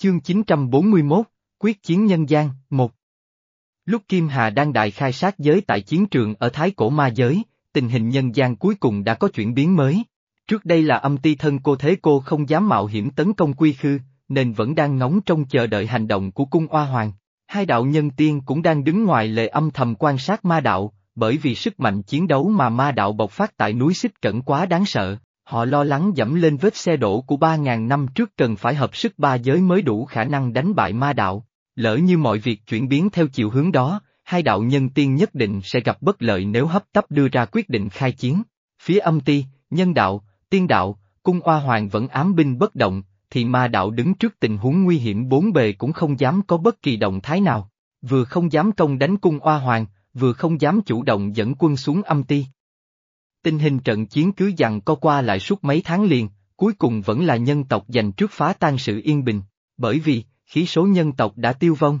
Chương 941, Quyết chiến nhân gian, 1 Lúc Kim Hà đang đại khai sát giới tại chiến trường ở Thái Cổ Ma Giới, tình hình nhân gian cuối cùng đã có chuyển biến mới. Trước đây là âm ti thân cô thế cô không dám mạo hiểm tấn công quy khư, nên vẫn đang ngóng trông chờ đợi hành động của cung oa hoàng. Hai đạo nhân tiên cũng đang đứng ngoài lệ âm thầm quan sát ma đạo, bởi vì sức mạnh chiến đấu mà ma đạo bộc phát tại núi xích cẩn quá đáng sợ. Họ lo lắng dẫm lên vết xe đổ của ba ngàn năm trước cần phải hợp sức ba giới mới đủ khả năng đánh bại ma đạo. Lỡ như mọi việc chuyển biến theo chiều hướng đó, hai đạo nhân tiên nhất định sẽ gặp bất lợi nếu hấp tấp đưa ra quyết định khai chiến. Phía âm ti, nhân đạo, tiên đạo, cung oa hoàng vẫn ám binh bất động, thì ma đạo đứng trước tình huống nguy hiểm bốn bề cũng không dám có bất kỳ động thái nào. Vừa không dám công đánh cung oa hoàng, vừa không dám chủ động dẫn quân xuống âm ti. Tình hình trận chiến cứ dằn co qua lại suốt mấy tháng liền, cuối cùng vẫn là nhân tộc giành trước phá tan sự yên bình, bởi vì, khí số nhân tộc đã tiêu vong.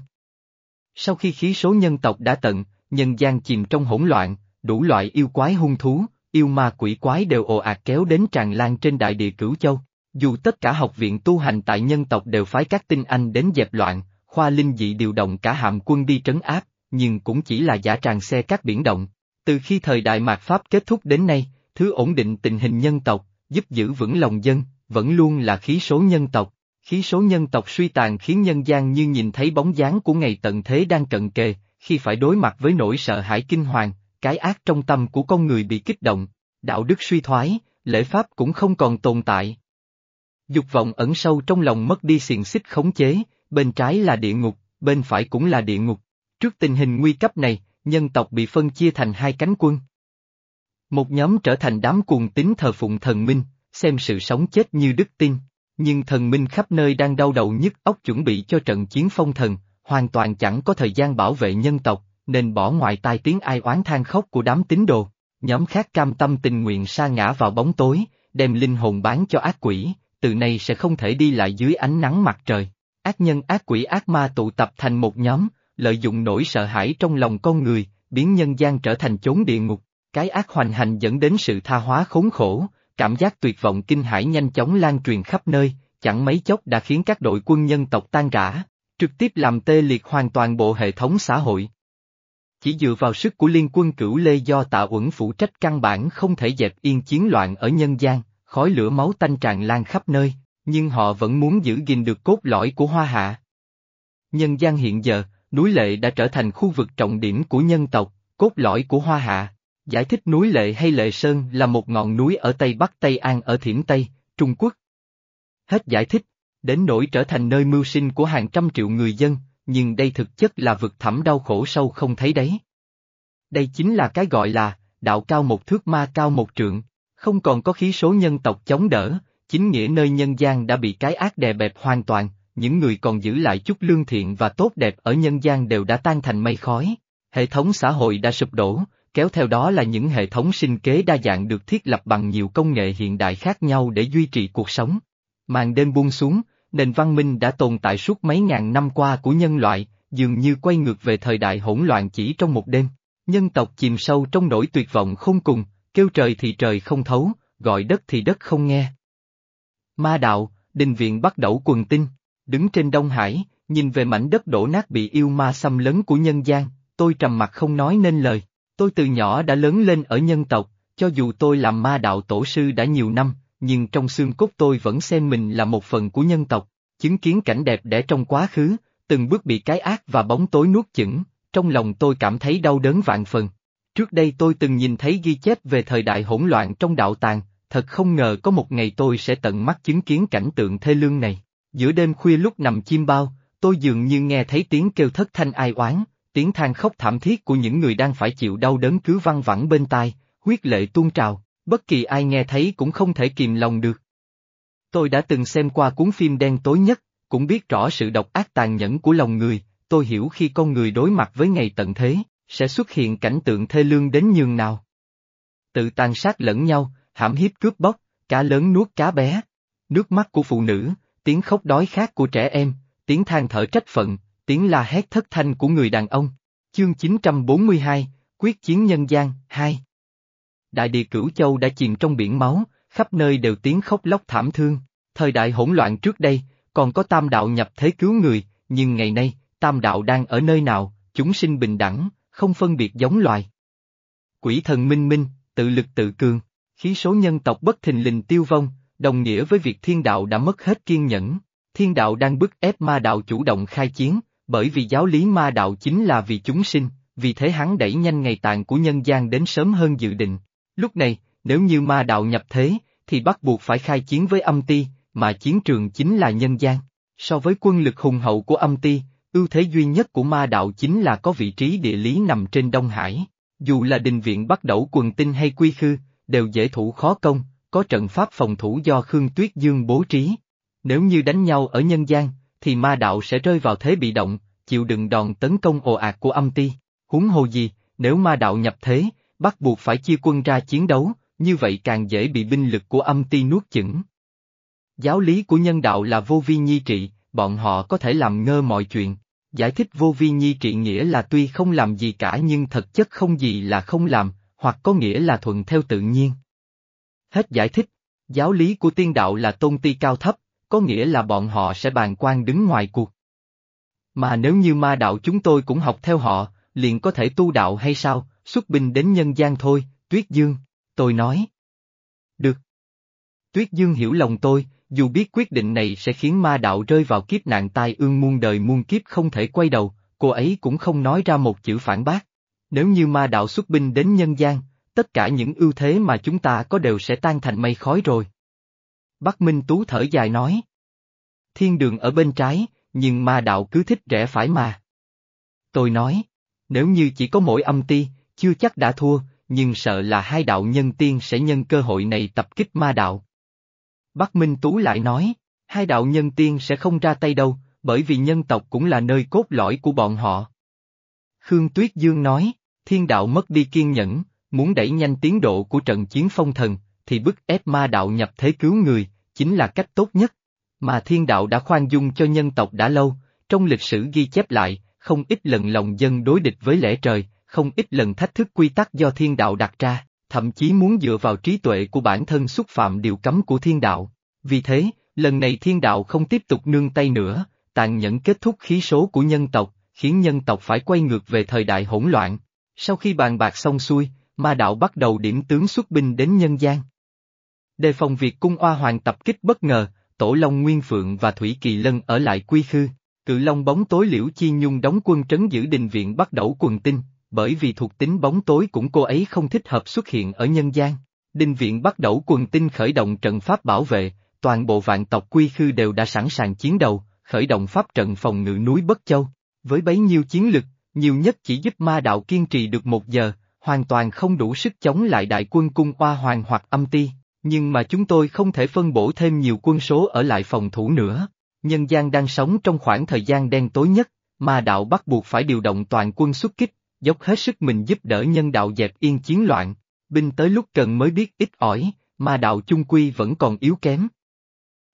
Sau khi khí số nhân tộc đã tận, nhân gian chìm trong hỗn loạn, đủ loại yêu quái hung thú, yêu ma quỷ quái đều ồ ạt kéo đến tràn lan trên đại địa cửu châu. Dù tất cả học viện tu hành tại nhân tộc đều phái các tinh anh đến dẹp loạn, khoa linh dị điều động cả hạm quân đi trấn áp, nhưng cũng chỉ là giả tràn xe các biển động. Từ khi thời đại mạt Pháp kết thúc đến nay, thứ ổn định tình hình nhân tộc, giúp giữ vững lòng dân, vẫn luôn là khí số nhân tộc. Khí số nhân tộc suy tàn khiến nhân gian như nhìn thấy bóng dáng của ngày tận thế đang cận kề, khi phải đối mặt với nỗi sợ hãi kinh hoàng, cái ác trong tâm của con người bị kích động, đạo đức suy thoái, lễ pháp cũng không còn tồn tại. Dục vọng ẩn sâu trong lòng mất đi xiềng xích khống chế, bên trái là địa ngục, bên phải cũng là địa ngục. Trước tình hình nguy cấp này, nhân tộc bị phân chia thành hai cánh quân. Một nhóm trở thành đám cuồng tín thờ phụng thần minh, xem sự sống chết như đức tin, nhưng thần minh khắp nơi đang đau đầu nhức óc chuẩn bị cho trận chiến phong thần, hoàn toàn chẳng có thời gian bảo vệ nhân tộc, nên bỏ ngoài tai tiếng ai oán than khóc của đám tín đồ. Nhóm khác cam tâm tình nguyện sa ngã vào bóng tối, đem linh hồn bán cho ác quỷ, từ nay sẽ không thể đi lại dưới ánh nắng mặt trời. Ác nhân ác quỷ ác ma tụ tập thành một nhóm, lợi dụng nỗi sợ hãi trong lòng con người, biến nhân gian trở thành chốn địa ngục. Cái ác hoành hành dẫn đến sự tha hóa khốn khổ, cảm giác tuyệt vọng kinh hãi nhanh chóng lan truyền khắp nơi, chẳng mấy chốc đã khiến các đội quân nhân tộc tan rã, trực tiếp làm tê liệt hoàn toàn bộ hệ thống xã hội. Chỉ dựa vào sức của liên quân cửu lê do tạ uẩn phụ trách căn bản không thể dẹp yên chiến loạn ở nhân gian, khói lửa máu tanh tràn lan khắp nơi, nhưng họ vẫn muốn giữ gìn được cốt lõi của hoa hạ. Nhân gian hiện giờ, núi lệ đã trở thành khu vực trọng điểm của nhân tộc, cốt lõi của hoa hạ. Giải thích núi lệ hay lệ sơn là một ngọn núi ở Tây Bắc Tây An ở Thiểm Tây, Trung Quốc. Hết giải thích, đến nỗi trở thành nơi mưu sinh của hàng trăm triệu người dân, nhưng đây thực chất là vực thẳm đau khổ sâu không thấy đấy. Đây chính là cái gọi là, đạo cao một thước ma cao một trượng, không còn có khí số nhân tộc chống đỡ, chính nghĩa nơi nhân gian đã bị cái ác đè bẹp hoàn toàn, những người còn giữ lại chút lương thiện và tốt đẹp ở nhân gian đều đã tan thành mây khói. Hệ thống xã hội đã sụp đổ, kéo theo đó là những hệ thống sinh kế đa dạng được thiết lập bằng nhiều công nghệ hiện đại khác nhau để duy trì cuộc sống. Màn đêm buông xuống, nền văn minh đã tồn tại suốt mấy ngàn năm qua của nhân loại, dường như quay ngược về thời đại hỗn loạn chỉ trong một đêm. Nhân tộc chìm sâu trong nỗi tuyệt vọng không cùng, kêu trời thì trời không thấu, gọi đất thì đất không nghe. Ma đạo, đình viện bắt đầu quần tinh, đứng trên Đông Hải, nhìn về mảnh đất đổ nát bị yêu ma xâm lấn của nhân gian, tôi trầm mặt không nói nên lời. Tôi từ nhỏ đã lớn lên ở nhân tộc, cho dù tôi làm ma đạo tổ sư đã nhiều năm, nhưng trong xương cốt tôi vẫn xem mình là một phần của nhân tộc, chứng kiến cảnh đẹp đẽ trong quá khứ, từng bước bị cái ác và bóng tối nuốt chửng, trong lòng tôi cảm thấy đau đớn vạn phần. Trước đây tôi từng nhìn thấy ghi chép về thời đại hỗn loạn trong đạo tàng, thật không ngờ có một ngày tôi sẽ tận mắt chứng kiến cảnh tượng thê lương này. Giữa đêm khuya lúc nằm chim bao, tôi dường như nghe thấy tiếng kêu thất thanh ai oán, tiếng than khóc thảm thiết của những người đang phải chịu đau đớn cứ văng vẳng bên tai, huyết lệ tuôn trào, bất kỳ ai nghe thấy cũng không thể kìm lòng được. Tôi đã từng xem qua cuốn phim đen tối nhất, cũng biết rõ sự độc ác tàn nhẫn của lòng người, tôi hiểu khi con người đối mặt với ngày tận thế, sẽ xuất hiện cảnh tượng thê lương đến nhường nào. Tự tàn sát lẫn nhau, hãm hiếp cướp bóc, cá lớn nuốt cá bé. Nước mắt của phụ nữ, tiếng khóc đói khát của trẻ em, tiếng than thở trách phận, tiếng la hét thất thanh của người đàn ông. Chương 942, Quyết chiến nhân gian, 2 Đại địa cửu châu đã chìm trong biển máu, khắp nơi đều tiếng khóc lóc thảm thương. Thời đại hỗn loạn trước đây, còn có tam đạo nhập thế cứu người, nhưng ngày nay, tam đạo đang ở nơi nào, chúng sinh bình đẳng, không phân biệt giống loài. Quỷ thần minh minh, tự lực tự cường, khí số nhân tộc bất thình lình tiêu vong, đồng nghĩa với việc thiên đạo đã mất hết kiên nhẫn. Thiên đạo đang bức ép ma đạo chủ động khai chiến, bởi vì giáo lý ma đạo chính là vì chúng sinh, vì thế hắn đẩy nhanh ngày tàn của nhân gian đến sớm hơn dự định. Lúc này, nếu như ma đạo nhập thế, thì bắt buộc phải khai chiến với âm ti, mà chiến trường chính là nhân gian. So với quân lực hùng hậu của âm ti, ưu thế duy nhất của ma đạo chính là có vị trí địa lý nằm trên Đông Hải. Dù là đình viện bắt đầu quần tinh hay quy khư, đều dễ thủ khó công, có trận pháp phòng thủ do Khương Tuyết Dương bố trí. Nếu như đánh nhau ở nhân gian, thì ma đạo sẽ rơi vào thế bị động, chịu đựng đòn tấn công ồ ạt của âm ti. Huống hồ gì, nếu ma đạo nhập thế, bắt buộc phải chia quân ra chiến đấu, như vậy càng dễ bị binh lực của âm ti nuốt chửng. Giáo lý của nhân đạo là vô vi nhi trị, bọn họ có thể làm ngơ mọi chuyện. Giải thích vô vi nhi trị nghĩa là tuy không làm gì cả nhưng thật chất không gì là không làm, hoặc có nghĩa là thuận theo tự nhiên. Hết giải thích, giáo lý của tiên đạo là tôn ti cao thấp, có nghĩa là bọn họ sẽ bàn quan đứng ngoài cuộc. Mà nếu như ma đạo chúng tôi cũng học theo họ, liền có thể tu đạo hay sao, xuất binh đến nhân gian thôi, Tuyết Dương, tôi nói. Được. Tuyết Dương hiểu lòng tôi, dù biết quyết định này sẽ khiến ma đạo rơi vào kiếp nạn tai ương muôn đời muôn kiếp không thể quay đầu, cô ấy cũng không nói ra một chữ phản bác. Nếu như ma đạo xuất binh đến nhân gian, tất cả những ưu thế mà chúng ta có đều sẽ tan thành mây khói rồi. Bắc Minh Tú thở dài nói. Thiên đường ở bên trái, nhưng ma đạo cứ thích rẽ phải mà. Tôi nói, nếu như chỉ có mỗi âm ti, chưa chắc đã thua, nhưng sợ là hai đạo nhân tiên sẽ nhân cơ hội này tập kích ma đạo. Bắc Minh Tú lại nói, hai đạo nhân tiên sẽ không ra tay đâu, bởi vì nhân tộc cũng là nơi cốt lõi của bọn họ. Khương Tuyết Dương nói, thiên đạo mất đi kiên nhẫn, muốn đẩy nhanh tiến độ của trận chiến phong thần, thì bức ép ma đạo nhập thế cứu người, chính là cách tốt nhất. Mà thiên đạo đã khoan dung cho nhân tộc đã lâu, trong lịch sử ghi chép lại, không ít lần lòng dân đối địch với lẽ trời, không ít lần thách thức quy tắc do thiên đạo đặt ra, thậm chí muốn dựa vào trí tuệ của bản thân xúc phạm điều cấm của thiên đạo. Vì thế, lần này thiên đạo không tiếp tục nương tay nữa, tàn nhẫn kết thúc khí số của nhân tộc, khiến nhân tộc phải quay ngược về thời đại hỗn loạn. Sau khi bàn bạc xong xuôi, ma đạo bắt đầu điểm tướng xuất binh đến nhân gian. Đề phòng việc cung oa hoàng tập kích bất ngờ, Tổ Long Nguyên Phượng và Thủy Kỳ Lân ở lại quy khư, cự Long bóng tối liễu chi nhung đóng quân trấn giữ đình viện bắt đầu quần tinh, bởi vì thuộc tính bóng tối cũng cô ấy không thích hợp xuất hiện ở nhân gian. Đinh viện bắt đầu quần tinh khởi động trận pháp bảo vệ, toàn bộ vạn tộc quy khư đều đã sẵn sàng chiến đầu, khởi động pháp trận phòng ngự núi Bất Châu. Với bấy nhiêu chiến lực, nhiều nhất chỉ giúp ma đạo kiên trì được một giờ, hoàn toàn không đủ sức chống lại đại quân cung oa hoàng hoặc âm ti, nhưng mà chúng tôi không thể phân bổ thêm nhiều quân số ở lại phòng thủ nữa. Nhân gian đang sống trong khoảng thời gian đen tối nhất, ma đạo bắt buộc phải điều động toàn quân xuất kích, dốc hết sức mình giúp đỡ nhân đạo dẹp yên chiến loạn, binh tới lúc cần mới biết ít ỏi, ma đạo chung quy vẫn còn yếu kém.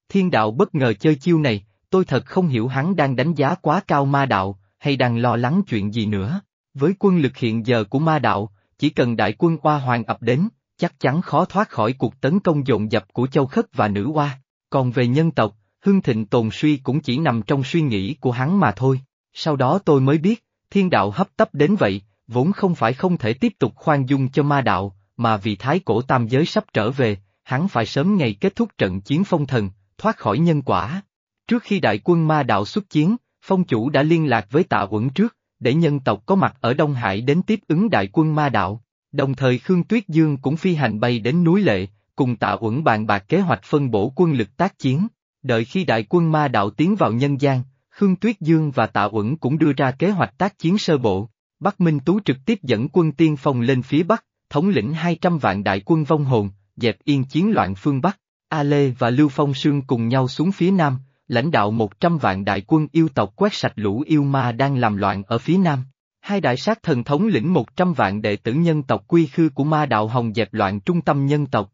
Thiên đạo bất ngờ chơi chiêu này, tôi thật không hiểu hắn đang đánh giá quá cao ma đạo, hay đang lo lắng chuyện gì nữa. Với quân lực hiện giờ của ma đạo, chỉ cần đại quân Hoa Hoàng ập đến, chắc chắn khó thoát khỏi cuộc tấn công dồn dập của Châu Khất và Nữ Hoa. Còn về nhân tộc, Hưng Thịnh Tồn Suy cũng chỉ nằm trong suy nghĩ của hắn mà thôi. Sau đó tôi mới biết, thiên đạo hấp tấp đến vậy, vốn không phải không thể tiếp tục khoan dung cho ma đạo, mà vì thái cổ tam giới sắp trở về, hắn phải sớm ngày kết thúc trận chiến phong thần, thoát khỏi nhân quả. Trước khi đại quân ma đạo xuất chiến, phong chủ đã liên lạc với tạ quẩn trước, để nhân tộc có mặt ở Đông Hải đến tiếp ứng đại quân ma đạo. Đồng thời Khương Tuyết Dương cũng phi hành bay đến núi Lệ, cùng tạ uẩn bàn bạc kế hoạch phân bổ quân lực tác chiến. Đợi khi đại quân ma đạo tiến vào nhân gian, Khương Tuyết Dương và tạ uẩn cũng đưa ra kế hoạch tác chiến sơ bộ. Bắc Minh Tú trực tiếp dẫn quân tiên phong lên phía Bắc, thống lĩnh 200 vạn đại quân vong hồn, dẹp yên chiến loạn phương Bắc. A Lê và Lưu Phong Sương cùng nhau xuống phía Nam, lãnh đạo 100 vạn đại quân yêu tộc quét sạch lũ yêu ma đang làm loạn ở phía Nam. Hai đại sát thần thống lĩnh 100 vạn đệ tử nhân tộc quy khư của ma đạo hồng dẹp loạn trung tâm nhân tộc.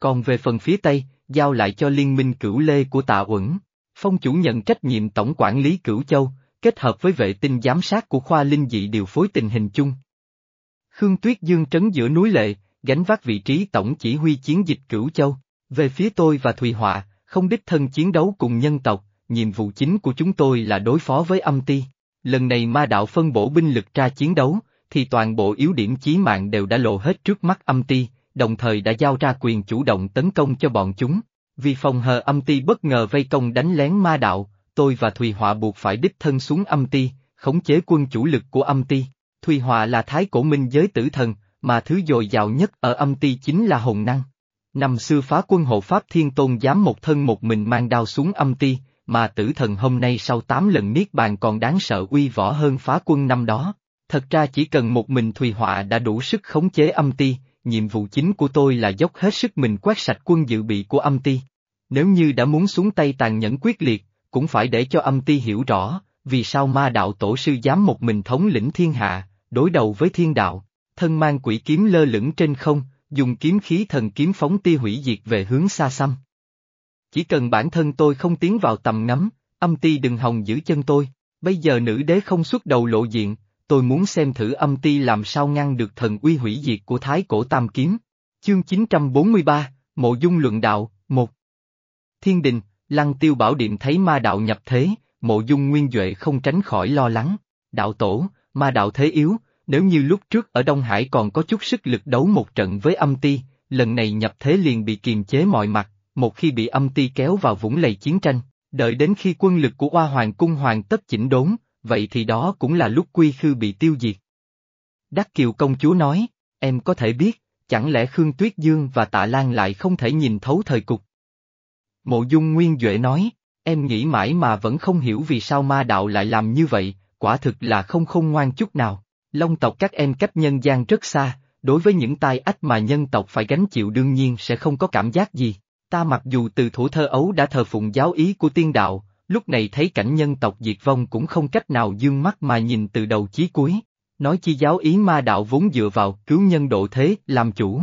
Còn về phần phía Tây, giao lại cho liên minh cửu lê của tạ uẩn. Phong chủ nhận trách nhiệm tổng quản lý cửu châu, kết hợp với vệ tinh giám sát của khoa linh dị điều phối tình hình chung. Khương Tuyết Dương trấn giữa núi lệ, gánh vác vị trí tổng chỉ huy chiến dịch cửu châu. Về phía tôi và Thùy Họa, không đích thân chiến đấu cùng nhân tộc, nhiệm vụ chính của chúng tôi là đối phó với âm ti. Lần này ma đạo phân bổ binh lực ra chiến đấu, thì toàn bộ yếu điểm chí mạng đều đã lộ hết trước mắt âm ti, đồng thời đã giao ra quyền chủ động tấn công cho bọn chúng. Vì phòng hờ âm ti bất ngờ vây công đánh lén ma đạo, tôi và Thùy Họa buộc phải đích thân xuống âm ti, khống chế quân chủ lực của âm ti. Thùy Họa là thái cổ minh giới tử thần, mà thứ dồi dào nhất ở âm ti chính là hồn năng. Năm xưa phá quân hộ Pháp Thiên Tôn dám một thân một mình mang đao xuống âm ti, mà tử thần hôm nay sau tám lần niết bàn còn đáng sợ uy võ hơn phá quân năm đó. Thật ra chỉ cần một mình Thùy Họa đã đủ sức khống chế âm ti, nhiệm vụ chính của tôi là dốc hết sức mình quét sạch quân dự bị của âm ti. Nếu như đã muốn xuống tay tàn nhẫn quyết liệt, cũng phải để cho âm ti hiểu rõ, vì sao ma đạo tổ sư dám một mình thống lĩnh thiên hạ, đối đầu với thiên đạo, thân mang quỷ kiếm lơ lửng trên không, dùng kiếm khí thần kiếm phóng tia hủy diệt về hướng xa xăm. Chỉ cần bản thân tôi không tiến vào tầm ngắm, âm ti đừng hòng giữ chân tôi, bây giờ nữ đế không xuất đầu lộ diện, tôi muốn xem thử âm ti làm sao ngăn được thần uy hủy diệt của thái cổ tam kiếm. Chương 943, Mộ Dung Luận Đạo, 1 Thiên đình, Lăng Tiêu Bảo Điện thấy ma đạo nhập thế, Mộ Dung Nguyên Duệ không tránh khỏi lo lắng. Đạo tổ, ma đạo thế yếu, nếu như lúc trước ở Đông Hải còn có chút sức lực đấu một trận với âm ti, lần này nhập thế liền bị kiềm chế mọi mặt, một khi bị âm ti kéo vào vũng lầy chiến tranh, đợi đến khi quân lực của Hoa Hoàng Cung Hoàng tất chỉnh đốn, vậy thì đó cũng là lúc quy khư bị tiêu diệt. Đắc Kiều công chúa nói, em có thể biết, chẳng lẽ Khương Tuyết Dương và Tạ Lan lại không thể nhìn thấu thời cục. Mộ Dung Nguyên Duệ nói, em nghĩ mãi mà vẫn không hiểu vì sao ma đạo lại làm như vậy, quả thực là không không ngoan chút nào. Long tộc các em cách nhân gian rất xa, đối với những tai ách mà nhân tộc phải gánh chịu đương nhiên sẽ không có cảm giác gì. Ta mặc dù từ thủ thơ ấu đã thờ phụng giáo ý của tiên đạo, lúc này thấy cảnh nhân tộc diệt vong cũng không cách nào dương mắt mà nhìn từ đầu chí cuối. Nói chi giáo ý ma đạo vốn dựa vào cứu nhân độ thế làm chủ.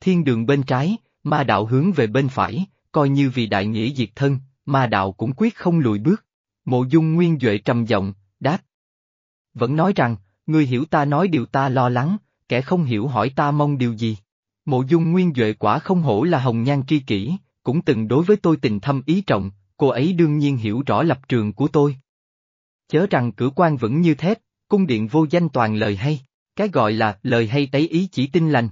Thiên đường bên trái, ma đạo hướng về bên phải, coi như vì đại nghĩa diệt thân, ma đạo cũng quyết không lùi bước. Mộ dung nguyên Duệ trầm giọng, đáp. Vẫn nói rằng, ngươi hiểu ta nói điều ta lo lắng, kẻ không hiểu hỏi ta mong điều gì. Mộ dung nguyên Duệ quả không hổ là hồng nhan tri kỷ, cũng từng đối với tôi tình thâm ý trọng, cô ấy đương nhiên hiểu rõ lập trường của tôi. Chớ rằng cử quan vẫn như thép, cung điện vô danh toàn lời hay, cái gọi là lời hay tấy ý chỉ tin lành.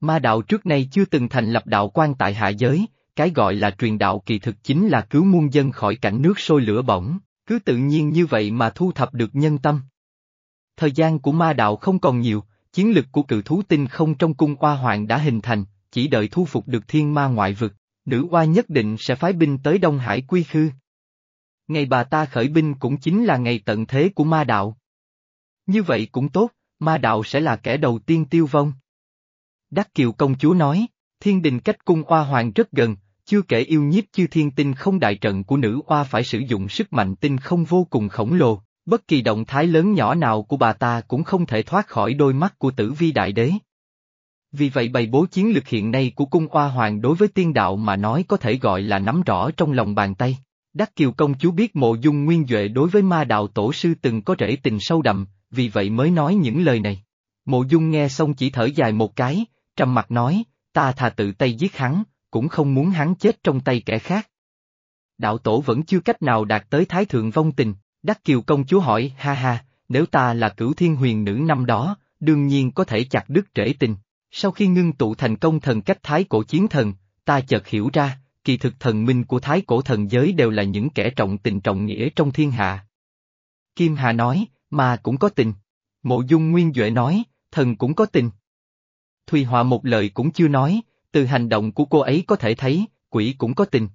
Ma đạo trước nay chưa từng thành lập đạo quan tại hạ giới, cái gọi là truyền đạo kỳ thực chính là cứu muôn dân khỏi cảnh nước sôi lửa bỏng, cứ tự nhiên như vậy mà thu thập được nhân tâm. Thời gian của ma đạo không còn nhiều, chiến lực của cự thú tinh không trong cung oa hoàng đã hình thành, chỉ đợi thu phục được thiên ma ngoại vực, nữ oa nhất định sẽ phái binh tới Đông Hải quy khư. Ngày bà ta khởi binh cũng chính là ngày tận thế của ma đạo. Như vậy cũng tốt, ma đạo sẽ là kẻ đầu tiên tiêu vong. Đắc Kiều công chúa nói, thiên đình cách cung oa hoàng rất gần, chưa kể yêu nhiếp chư thiên tinh không đại trận của nữ oa phải sử dụng sức mạnh tinh không vô cùng khổng lồ, bất kỳ động thái lớn nhỏ nào của bà ta cũng không thể thoát khỏi đôi mắt của tử vi đại đế. Vì vậy bày bố chiến lược hiện nay của cung oa hoàng đối với tiên đạo mà nói có thể gọi là nắm rõ trong lòng bàn tay. Đắc Kiều công chúa biết mộ dung nguyên Duệ đối với ma đạo tổ sư từng có rễ tình sâu đậm, vì vậy mới nói những lời này. Mộ dung nghe xong chỉ thở dài một cái, trầm mặt nói, ta thà tự tay giết hắn, cũng không muốn hắn chết trong tay kẻ khác. Đạo tổ vẫn chưa cách nào đạt tới thái thượng vong tình, Đắc Kiều công chúa hỏi, ha ha, nếu ta là cửu thiên huyền nữ năm đó, đương nhiên có thể chặt đứt trễ tình. Sau khi ngưng tụ thành công thần cách thái cổ chiến thần, ta chợt hiểu ra, kỳ thực thần minh của thái cổ thần giới đều là những kẻ trọng tình trọng nghĩa trong thiên hạ. Kim Hà nói, mà cũng có tình. Mộ dung Nguyên Duệ nói, thần cũng có tình. Thùy Họa một lời cũng chưa nói, từ hành động của cô ấy có thể thấy, quỷ cũng có tình.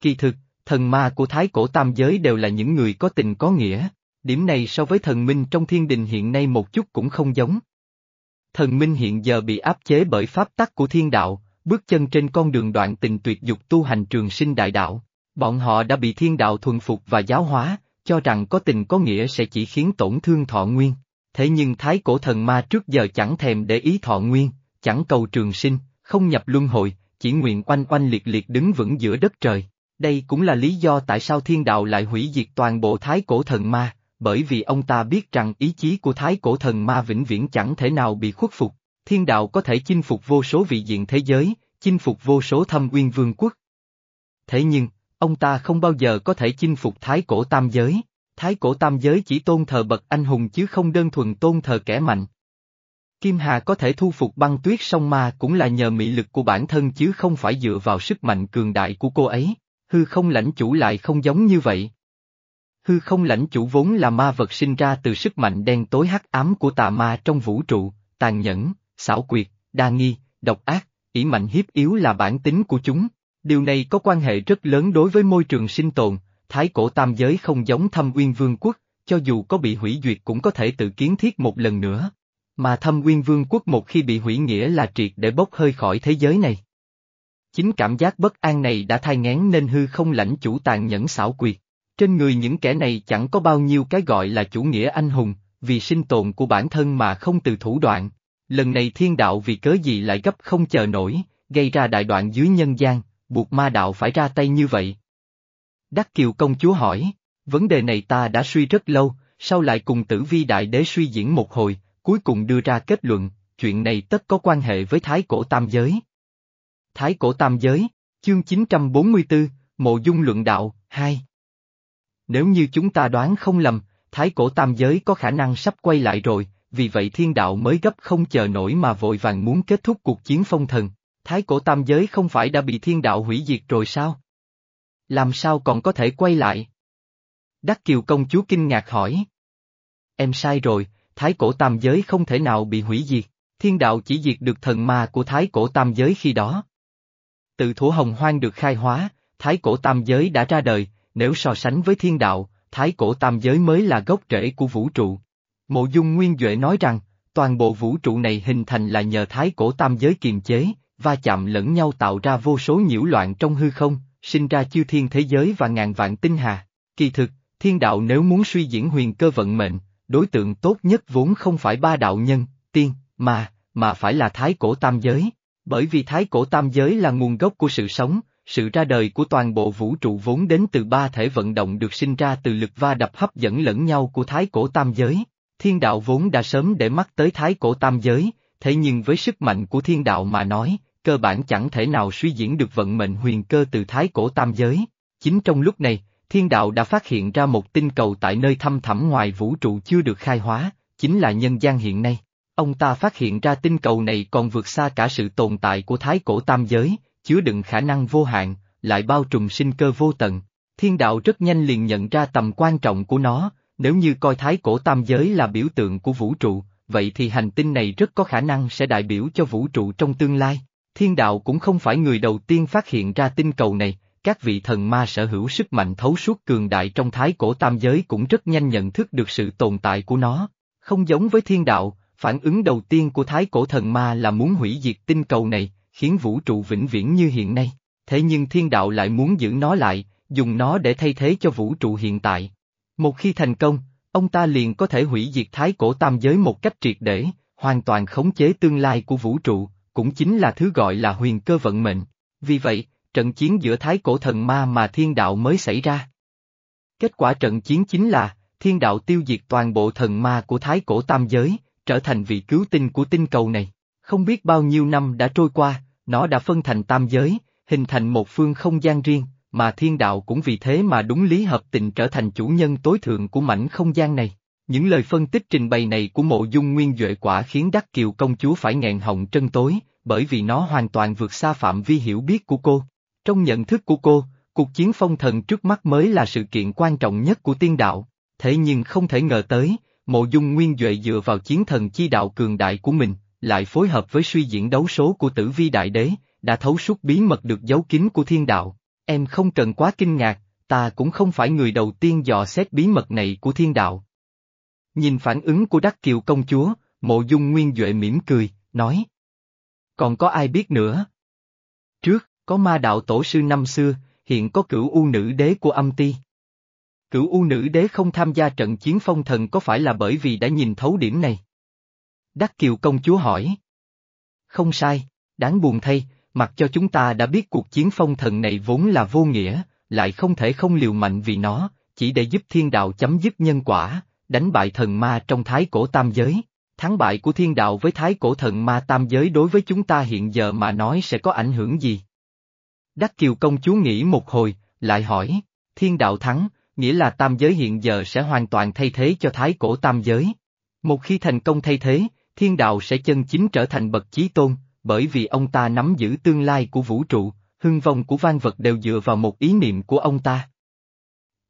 Kỳ thực, thần ma của thái cổ tam giới đều là những người có tình có nghĩa, điểm này so với thần minh trong thiên đình hiện nay một chút cũng không giống. Thần minh hiện giờ bị áp chế bởi pháp tắc của thiên đạo, bước chân trên con đường đoạn tình tuyệt dục tu hành trường sinh đại đạo. Bọn họ đã bị thiên đạo thuần phục và giáo hóa, cho rằng có tình có nghĩa sẽ chỉ khiến tổn thương thọ nguyên. Thế nhưng thái cổ thần ma trước giờ chẳng thèm để ý thọ nguyên, chẳng cầu trường sinh, không nhập luân hồi, chỉ nguyện oanh oanh liệt liệt đứng vững giữa đất trời. Đây cũng là lý do tại sao thiên đạo lại hủy diệt toàn bộ thái cổ thần ma, bởi vì ông ta biết rằng ý chí của thái cổ thần ma vĩnh viễn chẳng thể nào bị khuất phục. Thiên đạo có thể chinh phục vô số vị diện thế giới, chinh phục vô số thâm uyên vương quốc. Thế nhưng, ông ta không bao giờ có thể chinh phục thái cổ tam giới. Thái cổ tam giới chỉ tôn thờ bậc anh hùng chứ không đơn thuần tôn thờ kẻ mạnh. Kim Hà có thể thu phục băng tuyết sông ma cũng là nhờ mị lực của bản thân chứ không phải dựa vào sức mạnh cường đại của cô ấy, hư không lãnh chủ lại không giống như vậy. Hư không lãnh chủ vốn là ma vật sinh ra từ sức mạnh đen tối hắc ám của tà ma trong vũ trụ, tàn nhẫn, xảo quyệt, đa nghi, độc ác, ỷ mạnh hiếp yếu là bản tính của chúng. Điều này có quan hệ rất lớn đối với môi trường sinh tồn, thái cổ tam giới không giống thâm uyên vương quốc, cho dù có bị hủy duyệt cũng có thể tự kiến thiết một lần nữa. Mà thâm uyên vương quốc một khi bị hủy nghĩa là triệt để bốc hơi khỏi thế giới này. Chính cảm giác bất an này đã thai ngán nên hư không lãnh chủ tàn nhẫn xảo quyệt. Trên người những kẻ này chẳng có bao nhiêu cái gọi là chủ nghĩa anh hùng, vì sinh tồn của bản thân mà không từ thủ đoạn. Lần này thiên đạo vì cớ gì lại gấp không chờ nổi, gây ra đại đoạn dưới nhân gian, buộc ma đạo phải ra tay như vậy. Đắc Kiều công chúa hỏi, vấn đề này ta đã suy rất lâu, sau lại cùng tử vi đại đế suy diễn một hồi, cuối cùng đưa ra kết luận, chuyện này tất có quan hệ với thái cổ tam giới. Thái cổ tam giới, chương 944, Mộ Dung Luận Đạo, 2 Nếu như chúng ta đoán không lầm, thái cổ tam giới có khả năng sắp quay lại rồi, vì vậy thiên đạo mới gấp không chờ nổi mà vội vàng muốn kết thúc cuộc chiến phong thần. Thái cổ tam giới không phải đã bị thiên đạo hủy diệt rồi sao? Làm sao còn có thể quay lại? Đắc Kiều công chúa kinh ngạc hỏi. Em sai rồi, thái cổ tam giới không thể nào bị hủy diệt, thiên đạo chỉ diệt được thần ma của thái cổ tam giới khi đó. Từ thủ hồng hoang được khai hóa, thái cổ tam giới đã ra đời, nếu so sánh với thiên đạo, thái cổ tam giới mới là gốc rễ của vũ trụ. Mộ dung Nguyên Duệ nói rằng, toàn bộ vũ trụ này hình thành là nhờ thái cổ tam giới kiềm chế, va chạm lẫn nhau tạo ra vô số nhiễu loạn trong hư không, sinh ra chư thiên thế giới và ngàn vạn tinh hà. Kỳ thực, thiên đạo nếu muốn suy diễn huyền cơ vận mệnh, đối tượng tốt nhất vốn không phải ba đạo nhân, tiên, mà, mà phải là thái cổ tam giới. Bởi vì thái cổ tam giới là nguồn gốc của sự sống, sự ra đời của toàn bộ vũ trụ vốn đến từ ba thể vận động được sinh ra từ lực va đập hấp dẫn lẫn nhau của thái cổ tam giới. Thiên đạo vốn đã sớm để mắt tới thái cổ tam giới, thế nhưng với sức mạnh của thiên đạo mà nói, cơ bản chẳng thể nào suy diễn được vận mệnh huyền cơ từ thái cổ tam giới. Chính trong lúc này, thiên đạo đã phát hiện ra một tinh cầu tại nơi thăm thẳm ngoài vũ trụ chưa được khai hóa, chính là nhân gian hiện nay. Ông ta phát hiện ra tinh cầu này còn vượt xa cả sự tồn tại của thái cổ tam giới, chứa đựng khả năng vô hạn, lại bao trùm sinh cơ vô tận. Thiên đạo rất nhanh liền nhận ra tầm quan trọng của nó, nếu như coi thái cổ tam giới là biểu tượng của vũ trụ, vậy thì hành tinh này rất có khả năng sẽ đại biểu cho vũ trụ trong tương lai. Thiên đạo cũng không phải người đầu tiên phát hiện ra tinh cầu này, các vị thần ma sở hữu sức mạnh thấu suốt cường đại trong thái cổ tam giới cũng rất nhanh nhận thức được sự tồn tại của nó. Không giống với thiên đạo, phản ứng đầu tiên của thái cổ thần ma là muốn hủy diệt tinh cầu này, khiến vũ trụ vĩnh viễn như hiện nay. Thế nhưng thiên đạo lại muốn giữ nó lại, dùng nó để thay thế cho vũ trụ hiện tại. Một khi thành công, ông ta liền có thể hủy diệt thái cổ tam giới một cách triệt để, hoàn toàn khống chế tương lai của vũ trụ, cũng chính là thứ gọi là huyền cơ vận mệnh. Vì vậy, trận chiến giữa thái cổ thần ma mà thiên đạo mới xảy ra. Kết quả trận chiến chính là, thiên đạo tiêu diệt toàn bộ thần ma của thái cổ tam giới, trở thành vị cứu tinh của tinh cầu này. Không biết bao nhiêu năm đã trôi qua, nó đã phân thành tam giới, hình thành một phương không gian riêng, mà thiên đạo cũng vì thế mà đúng lý hợp tình trở thành chủ nhân tối thượng của mảnh không gian này. Những lời phân tích trình bày này của mộ dung nguyên Duệ quả khiến Đắc Kiều công chúa phải nghẹn họng trân tối, bởi vì nó hoàn toàn vượt xa phạm vi hiểu biết của cô. Trong nhận thức của cô, cuộc chiến phong thần trước mắt mới là sự kiện quan trọng nhất của tiên đạo, thế nhưng không thể ngờ tới, mộ dung nguyên Duệ dựa vào chiến thần chi đạo cường đại của mình, lại phối hợp với suy diễn đấu số của tử vi đại đế, đã thấu suốt bí mật được giấu kín của thiên đạo. Em không cần quá kinh ngạc, ta cũng không phải người đầu tiên dò xét bí mật này của thiên đạo. Nhìn phản ứng của Đắc Kiều công chúa, mộ dung nguyên Duệ mỉm cười, nói. Còn có ai biết nữa? Trước, có ma đạo tổ sư năm xưa, hiện có cửu u nữ đế của âm ti. Cửu u nữ đế không tham gia trận chiến phong thần có phải là bởi vì đã nhìn thấu điểm này? Đắc Kiều công chúa hỏi. Không sai, đáng buồn thay, mặc cho chúng ta đã biết cuộc chiến phong thần này vốn là vô nghĩa, lại không thể không liều mạnh vì nó, chỉ để giúp thiên đạo chấm dứt nhân quả, đánh bại thần ma trong thái cổ tam giới. Thắng bại của thiên đạo với thái cổ thần ma tam giới đối với chúng ta hiện giờ mà nói sẽ có ảnh hưởng gì? Đắc Kiều công chúa nghĩ một hồi, lại hỏi, thiên đạo thắng, nghĩa là tam giới hiện giờ sẽ hoàn toàn thay thế cho thái cổ tam giới. Một khi thành công thay thế, thiên đạo sẽ chân chính trở thành bậc chí tôn, bởi vì ông ta nắm giữ tương lai của vũ trụ, hưng vong của vang vật đều dựa vào một ý niệm của ông ta.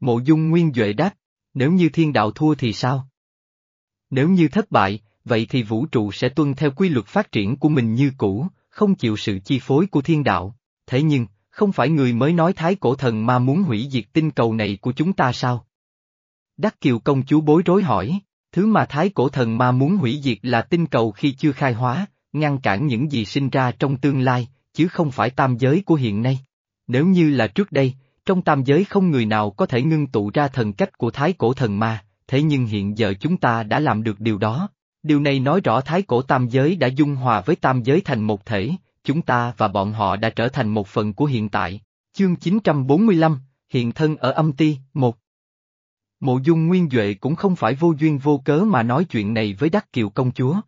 Mộ dung nguyên Duệ đáp, nếu như thiên đạo thua thì sao? Nếu như thất bại, vậy thì vũ trụ sẽ tuân theo quy luật phát triển của mình như cũ, không chịu sự chi phối của thiên đạo. Thế nhưng, không phải người mới nói thái cổ thần mà muốn hủy diệt tinh cầu này của chúng ta sao? Đắc Kiều công chúa bối rối hỏi, thứ mà thái cổ thần ma muốn hủy diệt là tinh cầu khi chưa khai hóa, ngăn cản những gì sinh ra trong tương lai, chứ không phải tam giới của hiện nay. Nếu như là trước đây, trong tam giới không người nào có thể ngưng tụ ra thần cách của thái cổ thần ma, thế nhưng hiện giờ chúng ta đã làm được điều đó. Điều này nói rõ thái cổ tam giới đã dung hòa với tam giới thành một thể, chúng ta và bọn họ đã trở thành một phần của hiện tại. Chương 945, Hiện thân ở âm ti, một Mộ dung nguyên Duệ cũng không phải vô duyên vô cớ mà nói chuyện này với Đắc Kiều công chúa.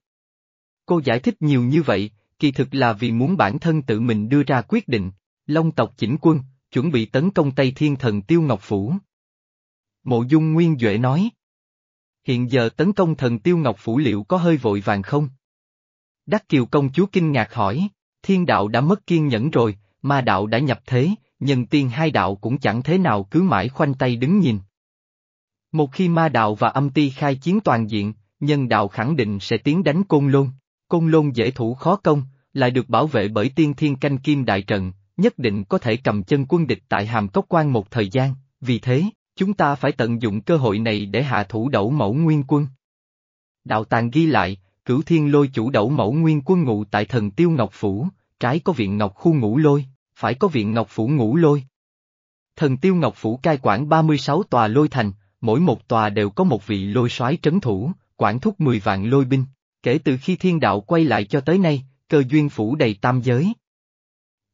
Cô giải thích nhiều như vậy, kỳ thực là vì muốn bản thân tự mình đưa ra quyết định, Long tộc chỉnh quân, chuẩn bị tấn công Tây Thiên Thần Tiêu Ngọc Phủ. Mộ dung nguyên Duệ nói. Hiện giờ tấn công thần Tiêu Ngọc Phủ liệu có hơi vội vàng không? Đắc Kiều công chúa kinh ngạc hỏi, thiên đạo đã mất kiên nhẫn rồi, ma đạo đã nhập thế, nhân tiên hai đạo cũng chẳng thế nào cứ mãi khoanh tay đứng nhìn. Một khi ma đạo và âm ti khai chiến toàn diện, nhân đạo khẳng định sẽ tiến đánh côn lôn. Côn lôn dễ thủ khó công, lại được bảo vệ bởi tiên thiên canh kim đại trận, nhất định có thể cầm chân quân địch tại hàm cốc quan một thời gian, vì thế, chúng ta phải tận dụng cơ hội này để hạ thủ đẩu mẫu nguyên quân. Đạo tàng ghi lại, cửu thiên lôi chủ đẩu mẫu nguyên quân ngụ tại thần tiêu ngọc phủ, trái có viện ngọc khu ngũ lôi, phải có viện ngọc phủ ngũ lôi. Thần tiêu ngọc phủ cai quản 36 tòa lôi thành, mỗi một tòa đều có một vị lôi soái trấn thủ, quản thúc 10 vạn lôi binh, kể từ khi thiên đạo quay lại cho tới nay, cơ duyên phủ đầy tam giới.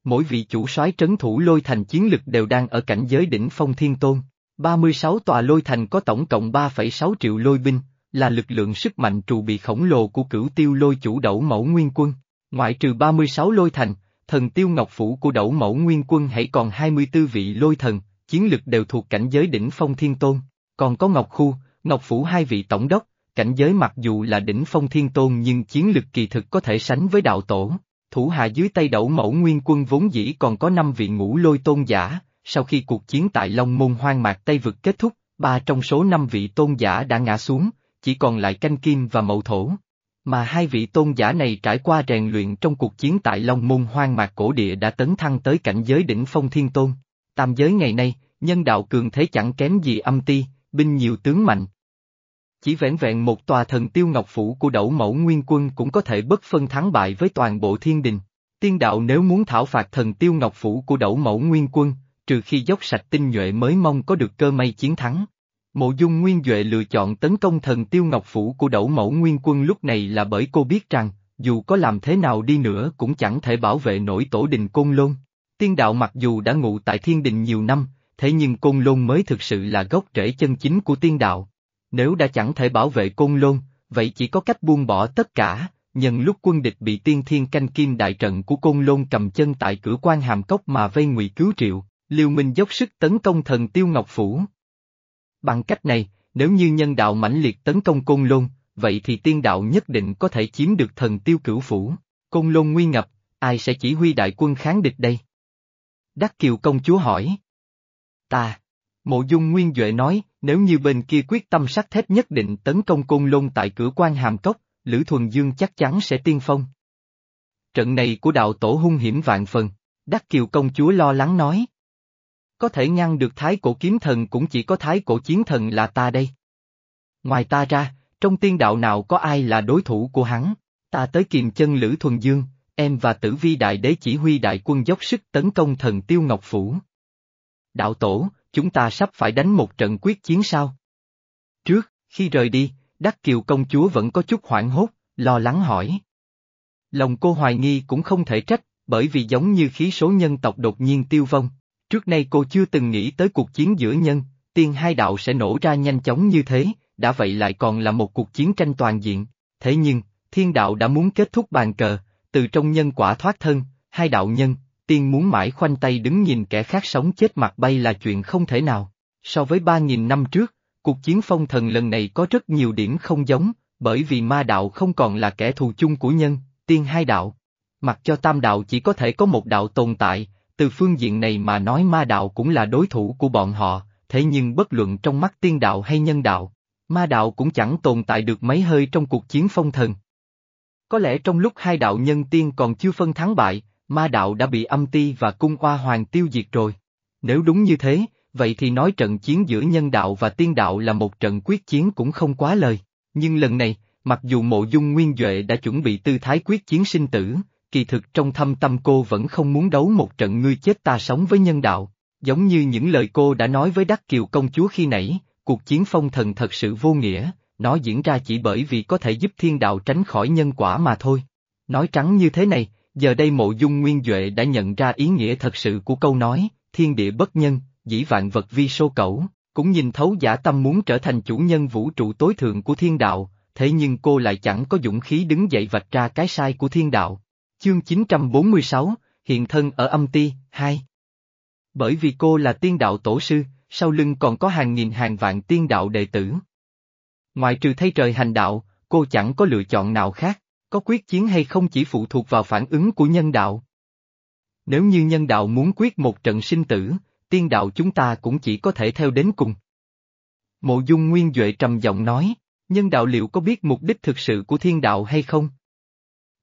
Mỗi vị chủ soái trấn thủ lôi thành chiến lực đều đang ở cảnh giới đỉnh phong thiên tôn. 36 tòa lôi thành có tổng cộng 3,6 triệu lôi binh, là lực lượng sức mạnh trụ bị khổng lồ của cửu tiêu lôi chủ đẩu mẫu nguyên quân. Ngoại trừ 36 lôi thành, thần tiêu ngọc phủ của đẩu mẫu nguyên quân hãy còn 24 vị lôi thần, chiến lực đều thuộc cảnh giới đỉnh phong thiên tôn. Còn có ngọc khu, ngọc phủ hai vị tổng đốc, cảnh giới mặc dù là đỉnh phong thiên tôn nhưng chiến lực kỳ thực có thể sánh với đạo tổ. Thủ hạ dưới tay đẩu mẫu nguyên quân vốn dĩ còn có năm vị ngũ lôi tôn giả, sau khi cuộc chiến tại Long Môn Hoang Mạc Tây Vực kết thúc, ba trong số năm vị tôn giả đã ngã xuống, chỉ còn lại canh kim và mậu thổ. Mà hai vị tôn giả này trải qua rèn luyện trong cuộc chiến tại Long Môn Hoang Mạc Cổ Địa đã tấn thăng tới cảnh giới đỉnh phong thiên tôn. Tam giới ngày nay, nhân đạo cường thế chẳng kém gì âm ti, binh nhiều tướng mạnh. Chỉ vẹn vẹn một tòa thần tiêu ngọc phủ của đẩu mẫu nguyên quân cũng có thể bất phân thắng bại với toàn bộ thiên đình. Tiên đạo nếu muốn thảo phạt thần tiêu ngọc phủ của đẩu mẫu nguyên quân, trừ khi dốc sạch tinh nhuệ mới mong có được cơ may chiến thắng. Mộ dung nguyên Duệ lựa chọn tấn công thần tiêu ngọc phủ của đẩu mẫu nguyên quân lúc này là bởi cô biết rằng, dù có làm thế nào đi nữa cũng chẳng thể bảo vệ nổi tổ đình Côn Lôn. Tiên đạo mặc dù đã ngụ tại thiên đình nhiều năm, thế nhưng Côn Lôn mới thực sự là gốc rễ chân chính của tiên đạo. Nếu đã chẳng thể bảo vệ Côn Lôn, vậy chỉ có cách buông bỏ tất cả, nhân lúc quân địch bị tiên thiên canh kim đại trận của Côn Lôn cầm chân tại cửa quan hàm cốc mà vây ngụy cứu triệu, Liêu Minh dốc sức tấn công thần tiêu ngọc phủ. Bằng cách này, nếu như nhân đạo mãnh liệt tấn công Côn Lôn, vậy thì tiên đạo nhất định có thể chiếm được thần tiêu cửu phủ. Côn Lôn nguy ngập, ai sẽ chỉ huy đại quân kháng địch đây? Đắc Kiều công chúa hỏi. Ta. Mộ dung nguyên Duệ nói, nếu như bên kia quyết tâm sắt thép nhất định tấn công Côn Lôn tại cửa quan hàm cốc, Lữ Thuần Dương chắc chắn sẽ tiên phong. Trận này của đạo tổ hung hiểm vạn phần, Đắc Kiều công chúa lo lắng nói. Có thể ngăn được thái cổ kiếm thần cũng chỉ có thái cổ chiến thần là ta đây. Ngoài ta ra, trong tiên đạo nào có ai là đối thủ của hắn, ta tới kiềm chân Lữ Thuần Dương, em và tử vi đại đế chỉ huy đại quân dốc sức tấn công thần tiêu ngọc phủ. Đạo tổ, chúng ta sắp phải đánh một trận quyết chiến sao? Trước, khi rời đi, Đắc Kiều công chúa vẫn có chút hoảng hốt, lo lắng hỏi. Lòng cô hoài nghi cũng không thể trách, bởi vì giống như khí số nhân tộc đột nhiên tiêu vong, Trước nay cô chưa từng nghĩ tới cuộc chiến giữa nhân, tiên hai đạo sẽ nổ ra nhanh chóng như thế, đã vậy lại còn là một cuộc chiến tranh toàn diện. Thế nhưng, thiên đạo đã muốn kết thúc bàn cờ, từ trong nhân quả thoát thân, hai đạo nhân, tiên muốn mãi khoanh tay đứng nhìn kẻ khác sống chết mặt bay là chuyện không thể nào. So với ba nghìn năm trước, cuộc chiến phong thần lần này có rất nhiều điểm không giống, bởi vì ma đạo không còn là kẻ thù chung của nhân, tiên hai đạo. Mặc cho tam đạo chỉ có thể có một đạo tồn tại, từ phương diện này mà nói ma đạo cũng là đối thủ của bọn họ, thế nhưng bất luận trong mắt tiên đạo hay nhân đạo, ma đạo cũng chẳng tồn tại được mấy hơi trong cuộc chiến phong thần. Có lẽ trong lúc hai đạo nhân tiên còn chưa phân thắng bại, ma đạo đã bị âm ti và cung hoa hoàng tiêu diệt rồi. Nếu đúng như thế, vậy thì nói trận chiến giữa nhân đạo và tiên đạo là một trận quyết chiến cũng không quá lời. Nhưng lần này, mặc dù mộ dung nguyên Duệ đã chuẩn bị tư thái quyết chiến sinh tử, kỳ thực trong thâm tâm cô vẫn không muốn đấu một trận ngươi chết ta sống với nhân đạo. Giống như những lời cô đã nói với Đắc Kiều công chúa khi nãy, cuộc chiến phong thần thật sự vô nghĩa, nó diễn ra chỉ bởi vì có thể giúp thiên đạo tránh khỏi nhân quả mà thôi. Nói trắng như thế này, giờ đây mộ dung nguyên Duệ đã nhận ra ý nghĩa thật sự của câu nói, thiên địa bất nhân, dĩ vạn vật vi sô cẩu, cũng nhìn thấu giả tâm muốn trở thành chủ nhân vũ trụ tối thượng của thiên đạo, thế nhưng cô lại chẳng có dũng khí đứng dậy vạch ra cái sai của thiên đạo. Chương 946, Hiện thân ở âm ti, 2 Bởi vì cô là tiên đạo tổ sư, sau lưng còn có hàng nghìn hàng vạn tiên đạo đệ tử. Ngoài trừ thay trời hành đạo, cô chẳng có lựa chọn nào khác, có quyết chiến hay không chỉ phụ thuộc vào phản ứng của nhân đạo. Nếu như nhân đạo muốn quyết một trận sinh tử, tiên đạo chúng ta cũng chỉ có thể theo đến cùng. Mộ dung nguyên Duệ trầm giọng nói, nhân đạo liệu có biết mục đích thực sự của thiên đạo hay không?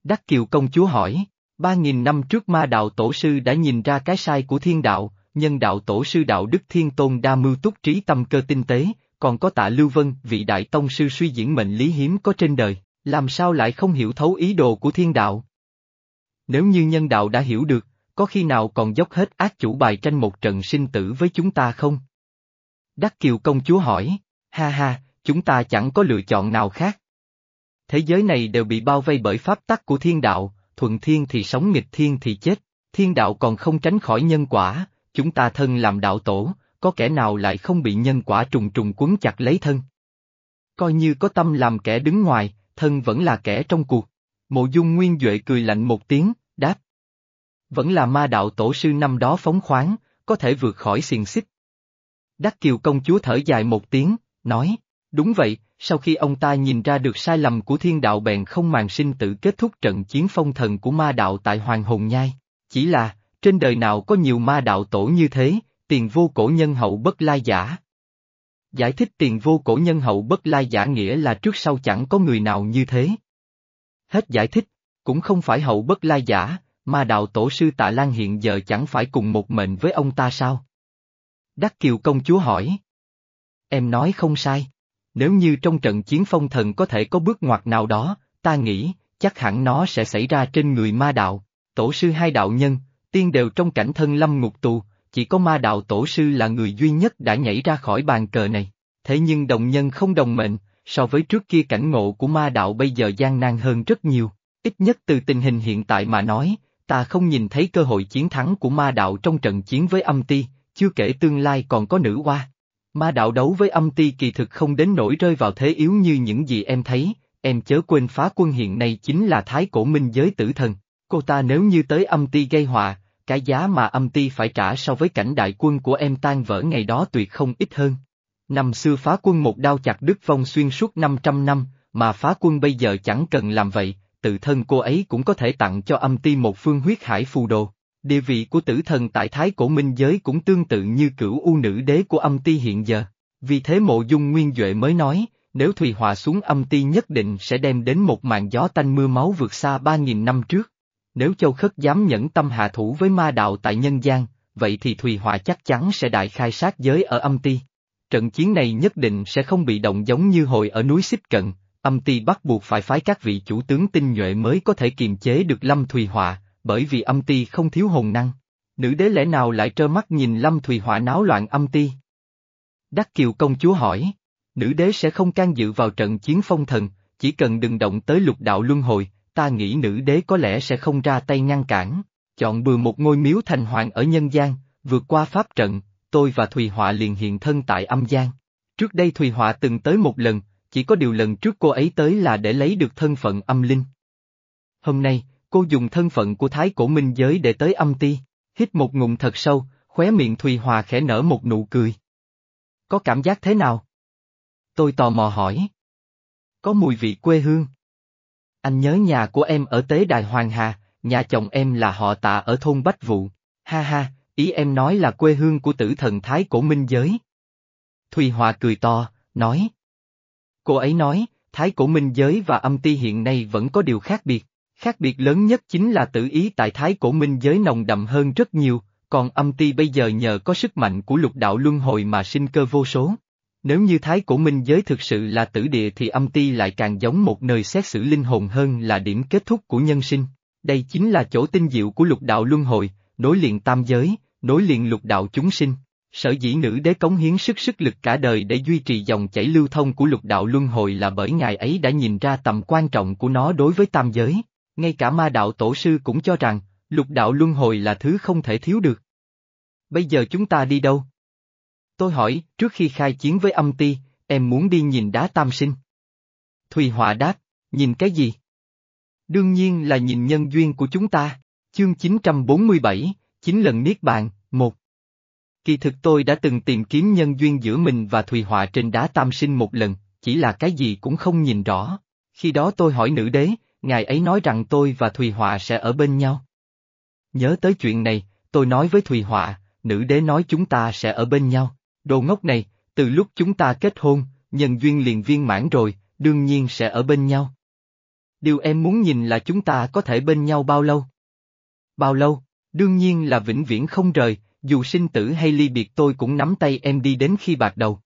Đắc Kiều công chúa hỏi, ba nghìn năm trước ma đạo tổ sư đã nhìn ra cái sai của thiên đạo, nhân đạo tổ sư đạo Đức Thiên Tôn đa mưu túc trí tâm cơ tinh tế, còn có tạ Lưu Vân, vị đại tông sư suy diễn mệnh lý hiếm có trên đời, làm sao lại không hiểu thấu ý đồ của thiên đạo? Nếu như nhân đạo đã hiểu được, có khi nào còn dốc hết ác chủ bài tranh một trận sinh tử với chúng ta không? Đắc Kiều công chúa hỏi, ha ha, chúng ta chẳng có lựa chọn nào khác. Thế giới này đều bị bao vây bởi pháp tắc của thiên đạo, thuận thiên thì sống nghịch thiên thì chết, thiên đạo còn không tránh khỏi nhân quả, chúng ta thân làm đạo tổ, có kẻ nào lại không bị nhân quả trùng trùng quấn chặt lấy thân. Coi như có tâm làm kẻ đứng ngoài, thân vẫn là kẻ trong cuộc. Mộ dung nguyên Duệ cười lạnh một tiếng, đáp. Vẫn là ma đạo tổ sư năm đó phóng khoáng, có thể vượt khỏi xiềng xích. Đắc Kiều công chúa thở dài một tiếng, nói, đúng vậy, sau khi ông ta nhìn ra được sai lầm của thiên đạo bèn không màng sinh tử kết thúc trận chiến phong thần của ma đạo tại Hoàng Hồn Nhai. Chỉ là, trên đời nào có nhiều ma đạo tổ như thế, tiền vô cổ nhân hậu bất lai giả. Giải thích tiền vô cổ nhân hậu bất lai giả nghĩa là trước sau chẳng có người nào như thế. Hết giải thích, cũng không phải hậu bất lai giả, mà đạo tổ sư tạ Lan hiện giờ chẳng phải cùng một mệnh với ông ta sao? Đắc Kiều công chúa hỏi. Em nói không sai. Nếu như trong trận chiến phong thần có thể có bước ngoặt nào đó, ta nghĩ, chắc hẳn nó sẽ xảy ra trên người ma đạo. Tổ sư hai đạo nhân, tiên đều trong cảnh thân lâm ngục tù, chỉ có ma đạo tổ sư là người duy nhất đã nhảy ra khỏi bàn cờ này. Thế nhưng đồng nhân không đồng mệnh, so với trước kia cảnh ngộ của ma đạo bây giờ gian nan hơn rất nhiều. Ít nhất từ tình hình hiện tại mà nói, ta không nhìn thấy cơ hội chiến thắng của ma đạo trong trận chiến với âm ti, chưa kể tương lai còn có nữ hoa. Ma đạo đấu với âm ti kỳ thực không đến nỗi rơi vào thế yếu như những gì em thấy, em chớ quên phá quân hiện nay chính là thái cổ minh giới tử thần. Cô ta nếu như tới âm ti gây họa, cái giá mà âm ti phải trả so với cảnh đại quân của em tan vỡ ngày đó tuyệt không ít hơn. Năm xưa phá quân một đao chặt đứt vong xuyên suốt 500 năm, mà phá quân bây giờ chẳng cần làm vậy, tự thân cô ấy cũng có thể tặng cho âm ti một phương huyết hải phù đồ. Địa vị của tử thần tại Thái Cổ Minh Giới cũng tương tự như cửu u nữ đế của âm ti hiện giờ. Vì thế mộ dung nguyên Duệ mới nói, nếu Thùy Hòa xuống âm ti nhất định sẽ đem đến một màn gió tanh mưa máu vượt xa ba nghìn năm trước. Nếu Châu Khất dám nhẫn tâm hạ thủ với ma đạo tại nhân gian, vậy thì Thùy Hòa chắc chắn sẽ đại khai sát giới ở âm ti. Trận chiến này nhất định sẽ không bị động giống như hồi ở núi Xích Cận, âm ti bắt buộc phải phái các vị chủ tướng tinh nhuệ mới có thể kiềm chế được Lâm Thùy Hòa, bởi vì âm ti không thiếu hồn năng. Nữ đế lẽ nào lại trơ mắt nhìn Lâm Thùy họa náo loạn âm ti? Đắc Kiều công chúa hỏi, nữ đế sẽ không can dự vào trận chiến phong thần, chỉ cần đừng động tới lục đạo luân hồi, ta nghĩ nữ đế có lẽ sẽ không ra tay ngăn cản, chọn bừa một ngôi miếu thành hoàng ở nhân gian, vượt qua pháp trận, tôi và Thùy Họa liền hiện thân tại âm gian. Trước đây Thùy Họa từng tới một lần, chỉ có điều lần trước cô ấy tới là để lấy được thân phận âm linh. Hôm nay, cô dùng thân phận của Thái Cổ Minh Giới để tới âm ti, Hít một ngụm thật sâu, khóe miệng Thùy Hòa khẽ nở một nụ cười. Có cảm giác thế nào? Tôi tò mò hỏi. Có mùi vị quê hương. Anh nhớ nhà của em ở Tế Đài Hoàng Hà, nhà chồng em là họ tạ ở thôn Bách Vụ. Ha ha, ý em nói là quê hương của tử thần Thái cổ minh giới. Thùy Hòa cười to, nói. Cô ấy nói, Thái cổ minh giới và âm ti hiện nay vẫn có điều khác biệt. Khác biệt lớn nhất chính là tự ý tại Thái cổ minh giới nồng đậm hơn rất nhiều, còn âm ti bây giờ nhờ có sức mạnh của lục đạo luân hồi mà sinh cơ vô số. Nếu như thái cổ minh giới thực sự là tử địa thì âm ti lại càng giống một nơi xét xử linh hồn hơn là điểm kết thúc của nhân sinh. Đây chính là chỗ tinh diệu của lục đạo luân hồi, nối liền tam giới, nối liền lục đạo chúng sinh. Sở dĩ nữ đế cống hiến sức sức lực cả đời để duy trì dòng chảy lưu thông của lục đạo luân hồi là bởi ngài ấy đã nhìn ra tầm quan trọng của nó đối với tam giới. Ngay cả ma đạo tổ sư cũng cho rằng, lục đạo luân hồi là thứ không thể thiếu được. Bây giờ chúng ta đi đâu? Tôi hỏi, trước khi khai chiến với âm ti, em muốn đi nhìn đá tam sinh. Thùy Họa đáp, nhìn cái gì? Đương nhiên là nhìn nhân duyên của chúng ta, chương 947, chín lần Niết Bàn, một. Kỳ thực tôi đã từng tìm kiếm nhân duyên giữa mình và Thùy Họa trên đá tam sinh một lần, chỉ là cái gì cũng không nhìn rõ. Khi đó tôi hỏi nữ đế, ngài ấy nói rằng tôi và Thùy Họa sẽ ở bên nhau. Nhớ tới chuyện này, tôi nói với Thùy Họa, nữ đế nói chúng ta sẽ ở bên nhau. Đồ ngốc này, từ lúc chúng ta kết hôn, nhân duyên liền viên mãn rồi, đương nhiên sẽ ở bên nhau. Điều em muốn nhìn là chúng ta có thể bên nhau bao lâu? Bao lâu? Đương nhiên là vĩnh viễn không rời, dù sinh tử hay ly biệt tôi cũng nắm tay em đi đến khi bạc đầu.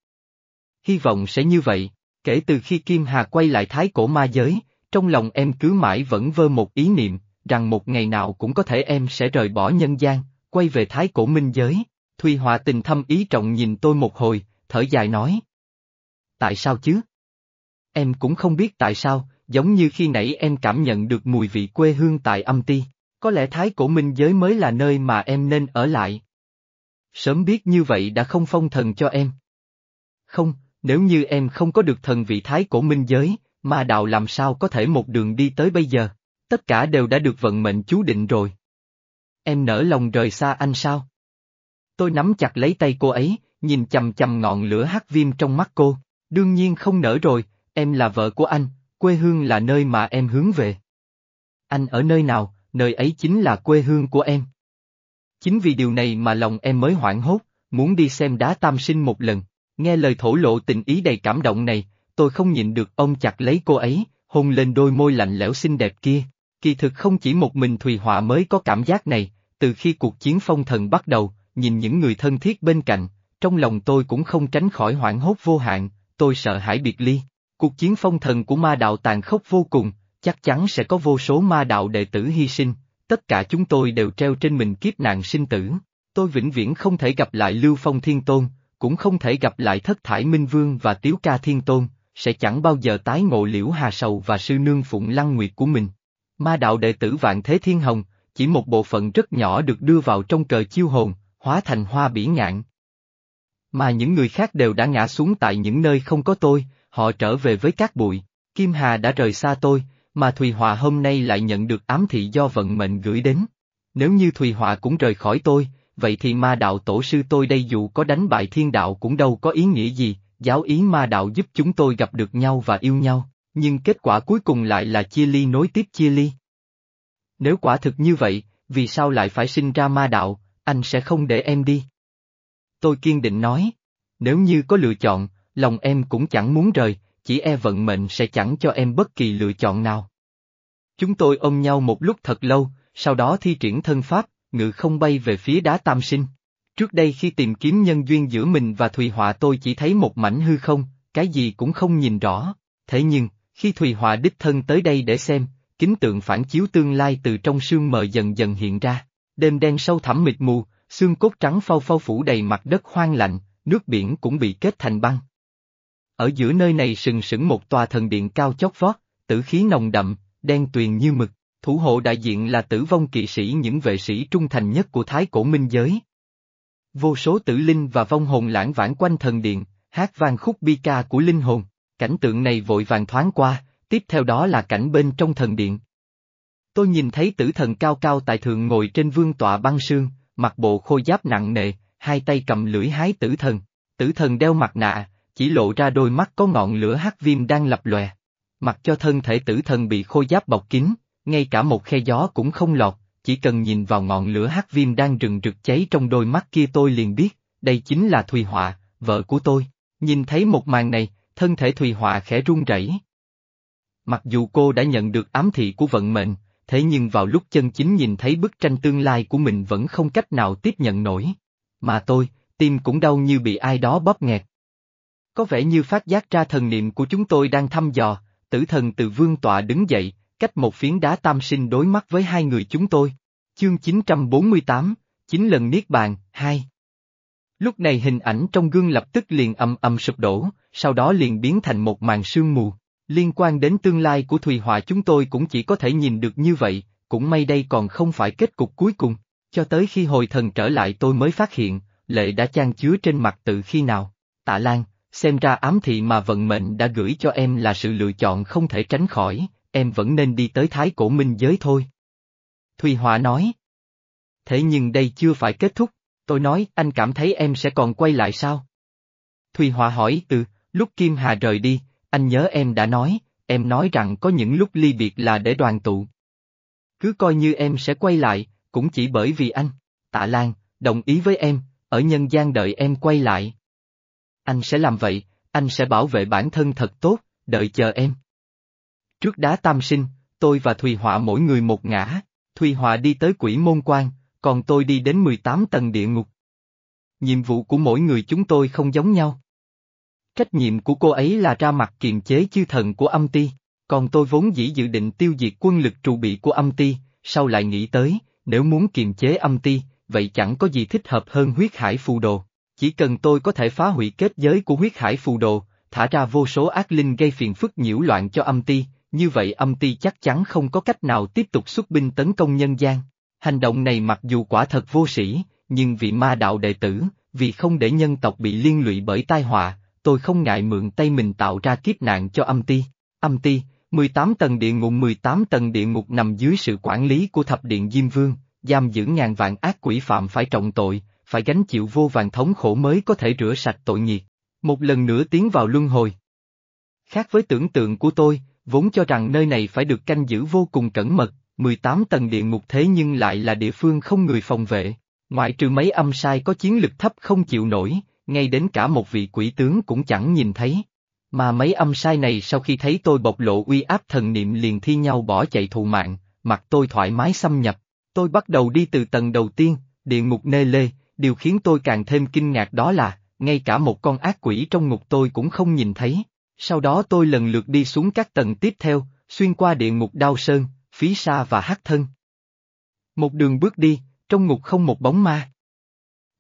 Hy vọng sẽ như vậy, kể từ khi Kim Hà quay lại thái cổ ma giới, trong lòng em cứ mãi vẫn vơ một ý niệm, rằng một ngày nào cũng có thể em sẽ rời bỏ nhân gian, quay về thái cổ minh giới. Thùy Họa tình thâm ý trọng nhìn tôi một hồi, thở dài nói. Tại sao chứ? Em cũng không biết tại sao, giống như khi nãy em cảm nhận được mùi vị quê hương tại âm ti, có lẽ thái cổ minh giới mới là nơi mà em nên ở lại. Sớm biết như vậy đã không phong thần cho em. Không, nếu như em không có được thần vị thái cổ minh giới, ma đạo làm sao có thể một đường đi tới bây giờ, tất cả đều đã được vận mệnh chú định rồi. Em nỡ lòng rời xa anh sao? Tôi nắm chặt lấy tay cô ấy, nhìn chầm chầm ngọn lửa hắc viêm trong mắt cô, đương nhiên không nỡ rồi, em là vợ của anh, quê hương là nơi mà em hướng về. Anh ở nơi nào, nơi ấy chính là quê hương của em. Chính vì điều này mà lòng em mới hoảng hốt, muốn đi xem đá tam sinh một lần, nghe lời thổ lộ tình ý đầy cảm động này, tôi không nhịn được ông chặt lấy cô ấy, hôn lên đôi môi lạnh lẽo xinh đẹp kia. Kỳ thực không chỉ một mình Thùy Họa mới có cảm giác này, từ khi cuộc chiến phong thần bắt đầu, nhìn những người thân thiết bên cạnh, trong lòng tôi cũng không tránh khỏi hoảng hốt vô hạn, tôi sợ hãi biệt ly. Cuộc chiến phong thần của ma đạo tàn khốc vô cùng, chắc chắn sẽ có vô số ma đạo đệ tử hy sinh, tất cả chúng tôi đều treo trên mình kiếp nạn sinh tử. Tôi vĩnh viễn không thể gặp lại Lưu Phong Thiên Tôn, cũng không thể gặp lại Thất Thải Minh Vương và Tiếu Ca Thiên Tôn, sẽ chẳng bao giờ tái ngộ liễu Hà Sầu và sư nương Phụng Lăng Nguyệt của mình. Ma đạo đệ tử Vạn Thế Thiên Hồng, chỉ một bộ phận rất nhỏ được đưa vào trong cờ chiêu hồn, hóa thành hoa bỉ ngạn. Mà những người khác đều đã ngã xuống tại những nơi không có tôi, họ trở về với các bụi. Kim Hà đã rời xa tôi, mà Thùy Họa hôm nay lại nhận được ám thị do vận mệnh gửi đến. Nếu như Thùy Họa cũng rời khỏi tôi, vậy thì ma đạo tổ sư tôi đây dù có đánh bại thiên đạo cũng đâu có ý nghĩa gì, giáo ý ma đạo giúp chúng tôi gặp được nhau và yêu nhau, nhưng kết quả cuối cùng lại là chia ly nối tiếp chia ly. Nếu quả thực như vậy, vì sao lại phải sinh ra ma đạo, anh sẽ không để em đi. Tôi kiên định nói, nếu như có lựa chọn, lòng em cũng chẳng muốn rời, chỉ e vận mệnh sẽ chẳng cho em bất kỳ lựa chọn nào. Chúng tôi ôm nhau một lúc thật lâu, sau đó thi triển thân pháp, ngự không bay về phía đá tam sinh. Trước đây khi tìm kiếm nhân duyên giữa mình và Thùy Họa tôi chỉ thấy một mảnh hư không, cái gì cũng không nhìn rõ, thế nhưng, khi Thùy Họa đích thân tới đây để xem, kính tượng phản chiếu tương lai từ trong sương mờ dần dần hiện ra. Đêm đen sâu thẳm mịt mù, xương cốt trắng phau phau phủ đầy mặt đất hoang lạnh, nước biển cũng bị kết thành băng. Ở giữa nơi này sừng sững một tòa thần điện cao chót vót, tử khí nồng đậm, đen tuyền như mực, thủ hộ đại diện là tử vong kỵ sĩ những vệ sĩ trung thành nhất của Thái Cổ Minh Giới. Vô số tử linh và vong hồn lãng vãng quanh thần điện, hát vang khúc bi ca của linh hồn, cảnh tượng này vội vàng thoáng qua, tiếp theo đó là cảnh bên trong thần điện. Tôi nhìn thấy tử thần cao cao tại thượng ngồi trên vương tọa băng sương, mặc bộ khôi giáp nặng nề, hai tay cầm lưỡi hái tử thần. Tử thần đeo mặt nạ, chỉ lộ ra đôi mắt có ngọn lửa hắc viêm đang lập lòe. Mặc cho thân thể tử thần bị khôi giáp bọc kín, ngay cả một khe gió cũng không lọt, chỉ cần nhìn vào ngọn lửa hắc viêm đang rừng rực cháy trong đôi mắt kia tôi liền biết, đây chính là Thùy Họa, vợ của tôi. Nhìn thấy một màn này, thân thể Thùy Họa khẽ run rẩy. Mặc dù cô đã nhận được ám thị của vận mệnh, thế nhưng vào lúc chân chính nhìn thấy bức tranh tương lai của mình vẫn không cách nào tiếp nhận nổi. Mà tôi, tim cũng đau như bị ai đó bóp nghẹt. Có vẻ như phát giác ra thần niệm của chúng tôi đang thăm dò, tử thần từ vương tọa đứng dậy, cách một phiến đá tam sinh đối mắt với hai người chúng tôi. Chương 948, chín lần Niết Bàn, 2 Lúc này hình ảnh trong gương lập tức liền âm âm sụp đổ, sau đó liền biến thành một màn sương mù. Liên quan đến tương lai của Thùy Họa chúng tôi cũng chỉ có thể nhìn được như vậy, cũng may đây còn không phải kết cục cuối cùng. Cho tới khi hồi thần trở lại tôi mới phát hiện, lệ đã chan chứa trên mặt từ khi nào. Tạ Lan, xem ra ám thị mà vận mệnh đã gửi cho em là sự lựa chọn không thể tránh khỏi, em vẫn nên đi tới thái cổ minh giới thôi. Thùy Họa nói. Thế nhưng đây chưa phải kết thúc, tôi nói anh cảm thấy em sẽ còn quay lại sao? Thùy Họa hỏi từ, lúc Kim Hà rời đi, anh nhớ em đã nói, em nói rằng có những lúc ly biệt là để đoàn tụ. Cứ coi như em sẽ quay lại, cũng chỉ bởi vì anh, tạ Lan, đồng ý với em, ở nhân gian đợi em quay lại. Anh sẽ làm vậy, anh sẽ bảo vệ bản thân thật tốt, đợi chờ em. Trước đá tam sinh, tôi và Thùy Họa mỗi người một ngã, Thùy Họa đi tới quỷ môn quan, còn tôi đi đến 18 tầng địa ngục. Nhiệm vụ của mỗi người chúng tôi không giống nhau. Trách nhiệm của cô ấy là ra mặt kiềm chế chư thần của âm ti, còn tôi vốn dĩ dự định tiêu diệt quân lực trụ bị của âm ti, sau lại nghĩ tới, nếu muốn kiềm chế âm ti, vậy chẳng có gì thích hợp hơn huyết hải phù đồ. Chỉ cần tôi có thể phá hủy kết giới của huyết hải phù đồ, thả ra vô số ác linh gây phiền phức nhiễu loạn cho âm ti, như vậy âm ti chắc chắn không có cách nào tiếp tục xuất binh tấn công nhân gian. Hành động này mặc dù quả thật vô sĩ, nhưng vì ma đạo đệ tử, vì không để nhân tộc bị liên lụy bởi tai họa, tôi không ngại mượn tay mình tạo ra kiếp nạn cho âm ti. Âm ti, 18 tầng địa ngục 18 tầng địa ngục nằm dưới sự quản lý của thập điện Diêm Vương, giam giữ ngàn vạn ác quỷ phạm phải trọng tội, phải gánh chịu vô vàng thống khổ mới có thể rửa sạch tội nghiệt. Một lần nữa tiến vào luân hồi. Khác với tưởng tượng của tôi, vốn cho rằng nơi này phải được canh giữ vô cùng cẩn mật, 18 tầng địa ngục thế nhưng lại là địa phương không người phòng vệ, ngoại trừ mấy âm sai có chiến lực thấp không chịu nổi, ngay đến cả một vị quỷ tướng cũng chẳng nhìn thấy. Mà mấy âm sai này sau khi thấy tôi bộc lộ uy áp thần niệm liền thi nhau bỏ chạy thù mạng, mặt tôi thoải mái xâm nhập. Tôi bắt đầu đi từ tầng đầu tiên, địa ngục nê lê, điều khiến tôi càng thêm kinh ngạc đó là, ngay cả một con ác quỷ trong ngục tôi cũng không nhìn thấy. Sau đó tôi lần lượt đi xuống các tầng tiếp theo, xuyên qua địa ngục đao sơn, phí sa và hắc thân. Một đường bước đi, trong ngục không một bóng ma.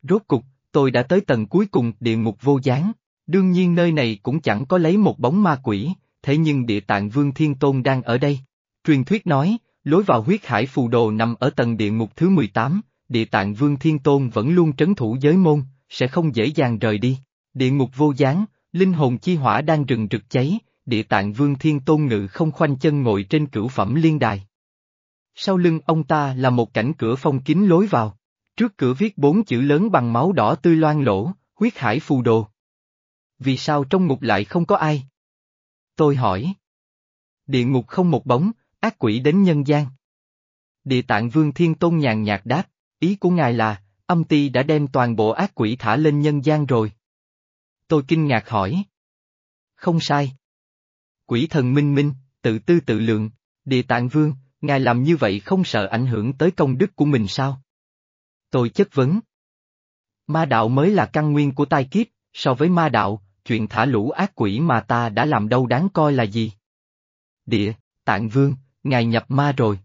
Rốt cục, tôi đã tới tầng cuối cùng địa ngục vô gián. Đương nhiên nơi này cũng chẳng có lấy một bóng ma quỷ, thế nhưng địa tạng vương thiên tôn đang ở đây. Truyền thuyết nói, lối vào huyết hải phù đồ nằm ở tầng địa ngục thứ 18, địa tạng vương thiên tôn vẫn luôn trấn thủ giới môn, sẽ không dễ dàng rời đi. Địa ngục vô gián, linh hồn chi hỏa đang rừng rực cháy, địa tạng vương thiên tôn ngự không khoanh chân ngồi trên cửu phẩm liên đài. Sau lưng ông ta là một cảnh cửa phong kín lối vào. Trước cửa viết bốn chữ lớn bằng máu đỏ tươi loan lỗ, huyết hải phù đồ. Vì sao trong ngục lại không có ai? Tôi hỏi. Địa ngục không một bóng, ác quỷ đến nhân gian. Địa tạng vương thiên tôn nhàn nhạt đáp, ý của ngài là, âm ti đã đem toàn bộ ác quỷ thả lên nhân gian rồi. Tôi kinh ngạc hỏi. Không sai. Quỷ thần minh minh, tự tư tự lượng, địa tạng vương, ngài làm như vậy không sợ ảnh hưởng tới công đức của mình sao? Tôi chất vấn. Ma đạo mới là căn nguyên của tai kiếp, so với ma đạo, chuyện thả lũ ác quỷ mà ta đã làm đâu đáng coi là gì? Địa, tạng vương, ngài nhập ma rồi.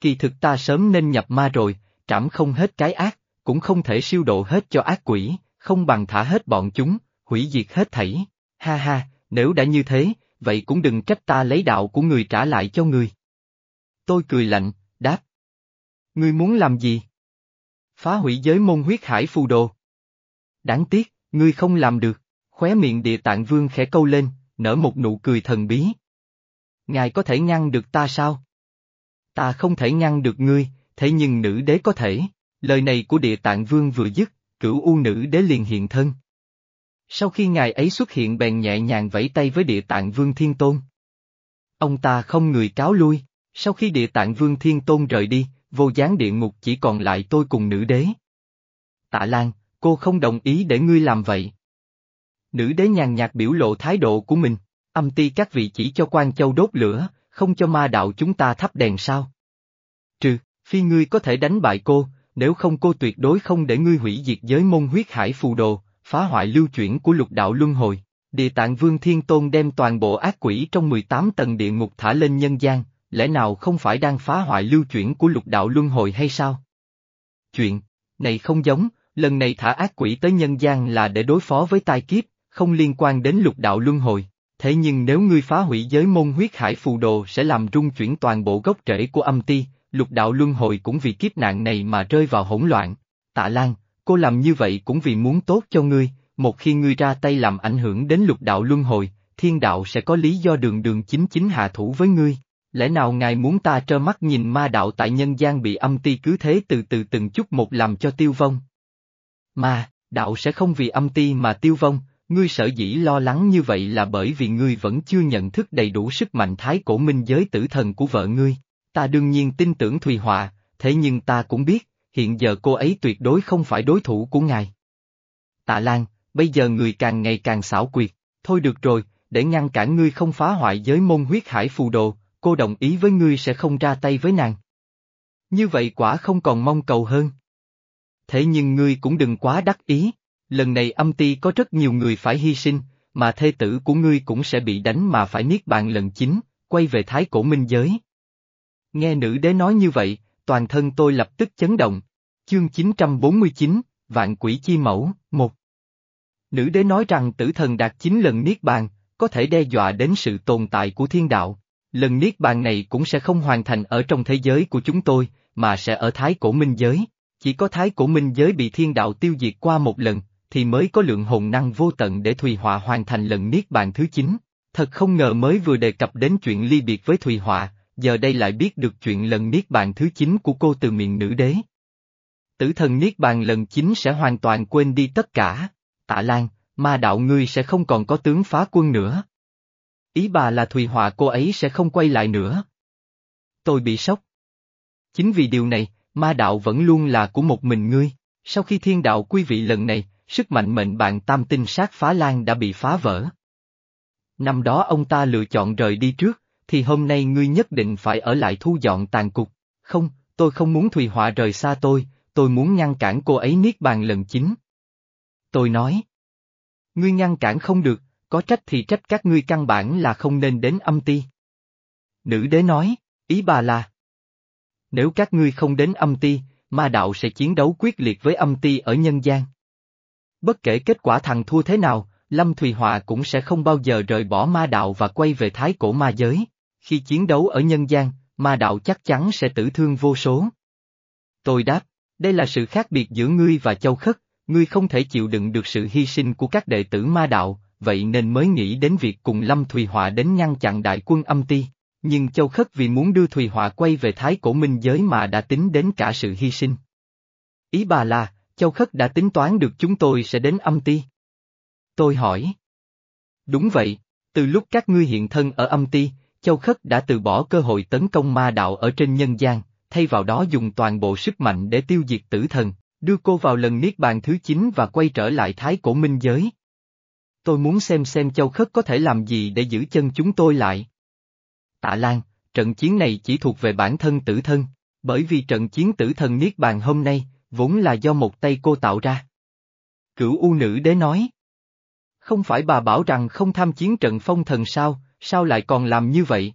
Kỳ thực ta sớm nên nhập ma rồi, trảm không hết cái ác, cũng không thể siêu độ hết cho ác quỷ, không bằng thả hết bọn chúng, hủy diệt hết thảy. Ha ha, nếu đã như thế, vậy cũng đừng trách ta lấy đạo của người trả lại cho người. Tôi cười lạnh, đáp. Ngươi muốn làm gì? Phá hủy giới môn huyết hải phù đồ. Đáng tiếc, ngươi không làm được, khóe miệng địa tạng vương khẽ câu lên, nở một nụ cười thần bí. Ngài có thể ngăn được ta sao? Ta không thể ngăn được ngươi, thế nhưng nữ đế có thể. Lời này của địa tạng vương vừa dứt, cửu u nữ đế liền hiện thân. Sau khi ngài ấy xuất hiện bèn nhẹ nhàng vẫy tay với địa tạng vương thiên tôn. Ông ta không người cáo lui, sau khi địa tạng vương thiên tôn rời đi, vô gián địa ngục chỉ còn lại tôi cùng nữ đế. Tạ Lan, cô không đồng ý để ngươi làm vậy. Nữ đế nhàn nhạt biểu lộ thái độ của mình, âm ti các vị chỉ cho quan châu đốt lửa, không cho ma đạo chúng ta thắp đèn sao. Trừ, phi ngươi có thể đánh bại cô, nếu không cô tuyệt đối không để ngươi hủy diệt giới môn huyết hải phù đồ, phá hoại lưu chuyển của lục đạo luân hồi. Địa tạng Vương Thiên Tôn đem toàn bộ ác quỷ trong 18 tầng địa ngục thả lên nhân gian, lẽ nào không phải đang phá hoại lưu chuyển của lục đạo luân hồi hay sao? Chuyện này không giống, lần này thả ác quỷ tới nhân gian là để đối phó với tai kiếp, không liên quan đến lục đạo luân hồi. Thế nhưng nếu ngươi phá hủy giới môn huyết hải phù đồ sẽ làm rung chuyển toàn bộ gốc rễ của âm ti, lục đạo luân hồi cũng vì kiếp nạn này mà rơi vào hỗn loạn. Tạ Lan, cô làm như vậy cũng vì muốn tốt cho ngươi, một khi ngươi ra tay làm ảnh hưởng đến lục đạo luân hồi, thiên đạo sẽ có lý do đường đường chính chính hạ thủ với ngươi. Lẽ nào ngài muốn ta trơ mắt nhìn ma đạo tại nhân gian bị âm ti cứ thế từ từ từng chút một làm cho tiêu vong? Mà, đạo sẽ không vì âm ti mà tiêu vong, ngươi sở dĩ lo lắng như vậy là bởi vì ngươi vẫn chưa nhận thức đầy đủ sức mạnh thái cổ minh giới tử thần của vợ ngươi. Ta đương nhiên tin tưởng Thùy Họa, thế nhưng ta cũng biết, hiện giờ cô ấy tuyệt đối không phải đối thủ của ngài. Tạ Lan, bây giờ người càng ngày càng xảo quyệt, thôi được rồi, để ngăn cản ngươi không phá hoại giới môn huyết hải phù đồ, cô đồng ý với ngươi sẽ không ra tay với nàng. Như vậy quả không còn mong cầu hơn. Thế nhưng ngươi cũng đừng quá đắc ý, lần này âm ti có rất nhiều người phải hy sinh, mà thê tử của ngươi cũng sẽ bị đánh mà phải niết bàn lần chính, quay về thái cổ minh giới. Nghe nữ đế nói như vậy, toàn thân tôi lập tức chấn động. Chương 949, Vạn Quỷ Chi Mẫu, 1. Nữ đế nói rằng tử thần đạt 9 lần niết bàn, có thể đe dọa đến sự tồn tại của thiên đạo. Lần niết bàn này cũng sẽ không hoàn thành ở trong thế giới của chúng tôi, mà sẽ ở thái cổ minh giới. Chỉ có thái cổ minh giới bị thiên đạo tiêu diệt qua một lần, thì mới có lượng hồn năng vô tận để Thùy Họa hoàn thành lần niết bàn thứ 9. Thật không ngờ mới vừa đề cập đến chuyện ly biệt với Thùy Họa, giờ đây lại biết được chuyện lần niết bàn thứ 9 của cô từ miệng nữ đế. Tử thần niết bàn lần 9 sẽ hoàn toàn quên đi tất cả. Tạ Lan, ma đạo ngươi sẽ không còn có tướng phá quân nữa. Ý bà là Thùy Họa cô ấy sẽ không quay lại nữa. Tôi bị sốc. Chính vì điều này, ma đạo vẫn luôn là của một mình ngươi. Sau khi thiên đạo quý vị lần này, sức mạnh mệnh bạn tam tinh sát phá lan đã bị phá vỡ. Năm đó ông ta lựa chọn rời đi trước, thì hôm nay ngươi nhất định phải ở lại thu dọn tàn cục. Không, tôi không muốn Thùy Họa rời xa tôi, tôi muốn ngăn cản cô ấy niết bàn lần chính. Tôi nói. Ngươi ngăn cản không được, có trách thì trách các ngươi căn bản là không nên đến âm ti. Nữ đế nói, ý bà là. Nếu các ngươi không đến âm ti, ma đạo sẽ chiến đấu quyết liệt với âm ti ở nhân gian. Bất kể kết quả thằng thua thế nào, Lâm Thùy Họa cũng sẽ không bao giờ rời bỏ ma đạo và quay về thái cổ ma giới. Khi chiến đấu ở nhân gian, ma đạo chắc chắn sẽ tử thương vô số. Tôi đáp, đây là sự khác biệt giữa ngươi và châu khất, ngươi không thể chịu đựng được sự hy sinh của các đệ tử ma đạo, vậy nên mới nghĩ đến việc cùng Lâm Thùy Họa đến ngăn chặn đại quân âm ti. Nhưng châu khất vì muốn đưa Thùy Họa quay về thái cổ minh giới mà đã tính đến cả sự hy sinh. Ý bà là, châu khất đã tính toán được chúng tôi sẽ đến âm ti. Tôi hỏi. Đúng vậy, từ lúc các ngươi hiện thân ở âm ti, Châu Khất đã từ bỏ cơ hội tấn công ma đạo ở trên nhân gian, thay vào đó dùng toàn bộ sức mạnh để tiêu diệt tử thần, đưa cô vào lần niết bàn thứ 9 và quay trở lại thái cổ minh giới. Tôi muốn xem xem Châu Khất có thể làm gì để giữ chân chúng tôi lại. Tạ Lan, trận chiến này chỉ thuộc về bản thân tử thân, bởi vì trận chiến tử thần niết bàn hôm nay, vốn là do một tay cô tạo ra. Cửu U Nữ Đế nói. Không phải bà bảo rằng không tham chiến trận phong thần sao, sao lại còn làm như vậy?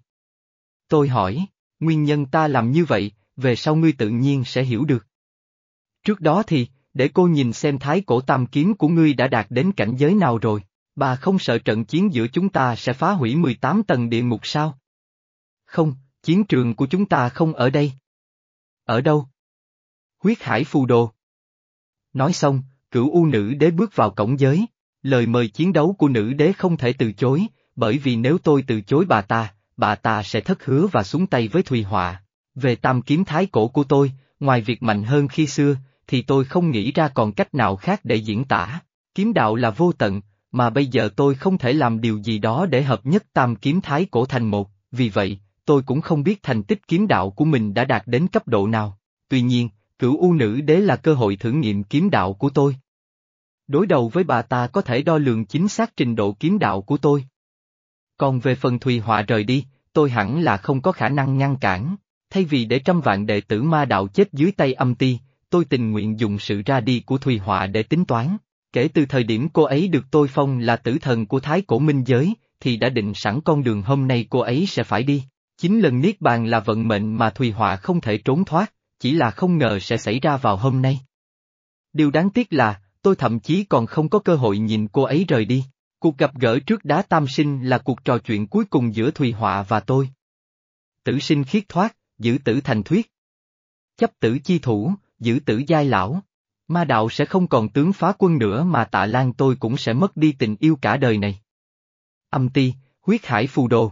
Tôi hỏi, nguyên nhân ta làm như vậy, về sau ngươi tự nhiên sẽ hiểu được. Trước đó thì, để cô nhìn xem thái cổ tam kiếm của ngươi đã đạt đến cảnh giới nào rồi, bà không sợ trận chiến giữa chúng ta sẽ phá hủy 18 tầng địa ngục sao? Không, chiến trường của chúng ta không ở đây. Ở đâu? Huyết hải phù đồ. Nói xong, cửu u nữ đế bước vào cổng giới. Lời mời chiến đấu của nữ đế không thể từ chối, bởi vì nếu tôi từ chối bà ta, bà ta sẽ thất hứa và xuống tay với Thùy Họa. Về tam kiếm thái cổ của tôi, ngoài việc mạnh hơn khi xưa, thì tôi không nghĩ ra còn cách nào khác để diễn tả. Kiếm đạo là vô tận, mà bây giờ tôi không thể làm điều gì đó để hợp nhất tam kiếm thái cổ thành một, vì vậy, tôi cũng không biết thành tích kiếm đạo của mình đã đạt đến cấp độ nào. Tuy nhiên, cửu u nữ đế là cơ hội thử nghiệm kiếm đạo của tôi. Đối đầu với bà ta có thể đo lường chính xác trình độ kiếm đạo của tôi. Còn về phần Thùy Họa rời đi, tôi hẳn là không có khả năng ngăn cản. Thay vì để trăm vạn đệ tử ma đạo chết dưới tay âm ti, tôi tình nguyện dùng sự ra đi của Thùy Họa để tính toán. Kể từ thời điểm cô ấy được tôi phong là tử thần của Thái Cổ Minh Giới, thì đã định sẵn con đường hôm nay cô ấy sẽ phải đi. Chính lần Niết Bàn là vận mệnh mà Thùy Họa không thể trốn thoát, chỉ là không ngờ sẽ xảy ra vào hôm nay. Điều đáng tiếc là, tôi thậm chí còn không có cơ hội nhìn cô ấy rời đi. Cuộc gặp gỡ trước đá tam sinh là cuộc trò chuyện cuối cùng giữa Thùy Họa và tôi. Tử sinh khiết thoát, giữ tử thành thuyết. Chấp tử chi thủ, giữ tử giai lão. Ma đạo sẽ không còn tướng phá quân nữa mà tạ lan tôi cũng sẽ mất đi tình yêu cả đời này. Âm ti, huyết hải phù đồ.